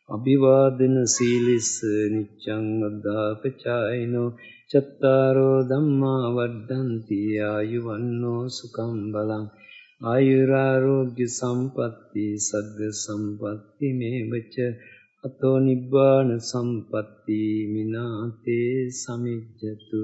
අභිවාදන සීලිස්ස නිච්ඡං අද්දාපචායිනෝ චත්තාරෝ ධම්මා වඩ්ඩಂತಿ ආයුවන්නෝ සුඛං බලං. ආයුරාෝග්‍ය සම්පatti සග්ග සම්පatti මේවච. අතෝ නිබ්බාන සම්පatti මිනාතේ සමිජ්ජතු.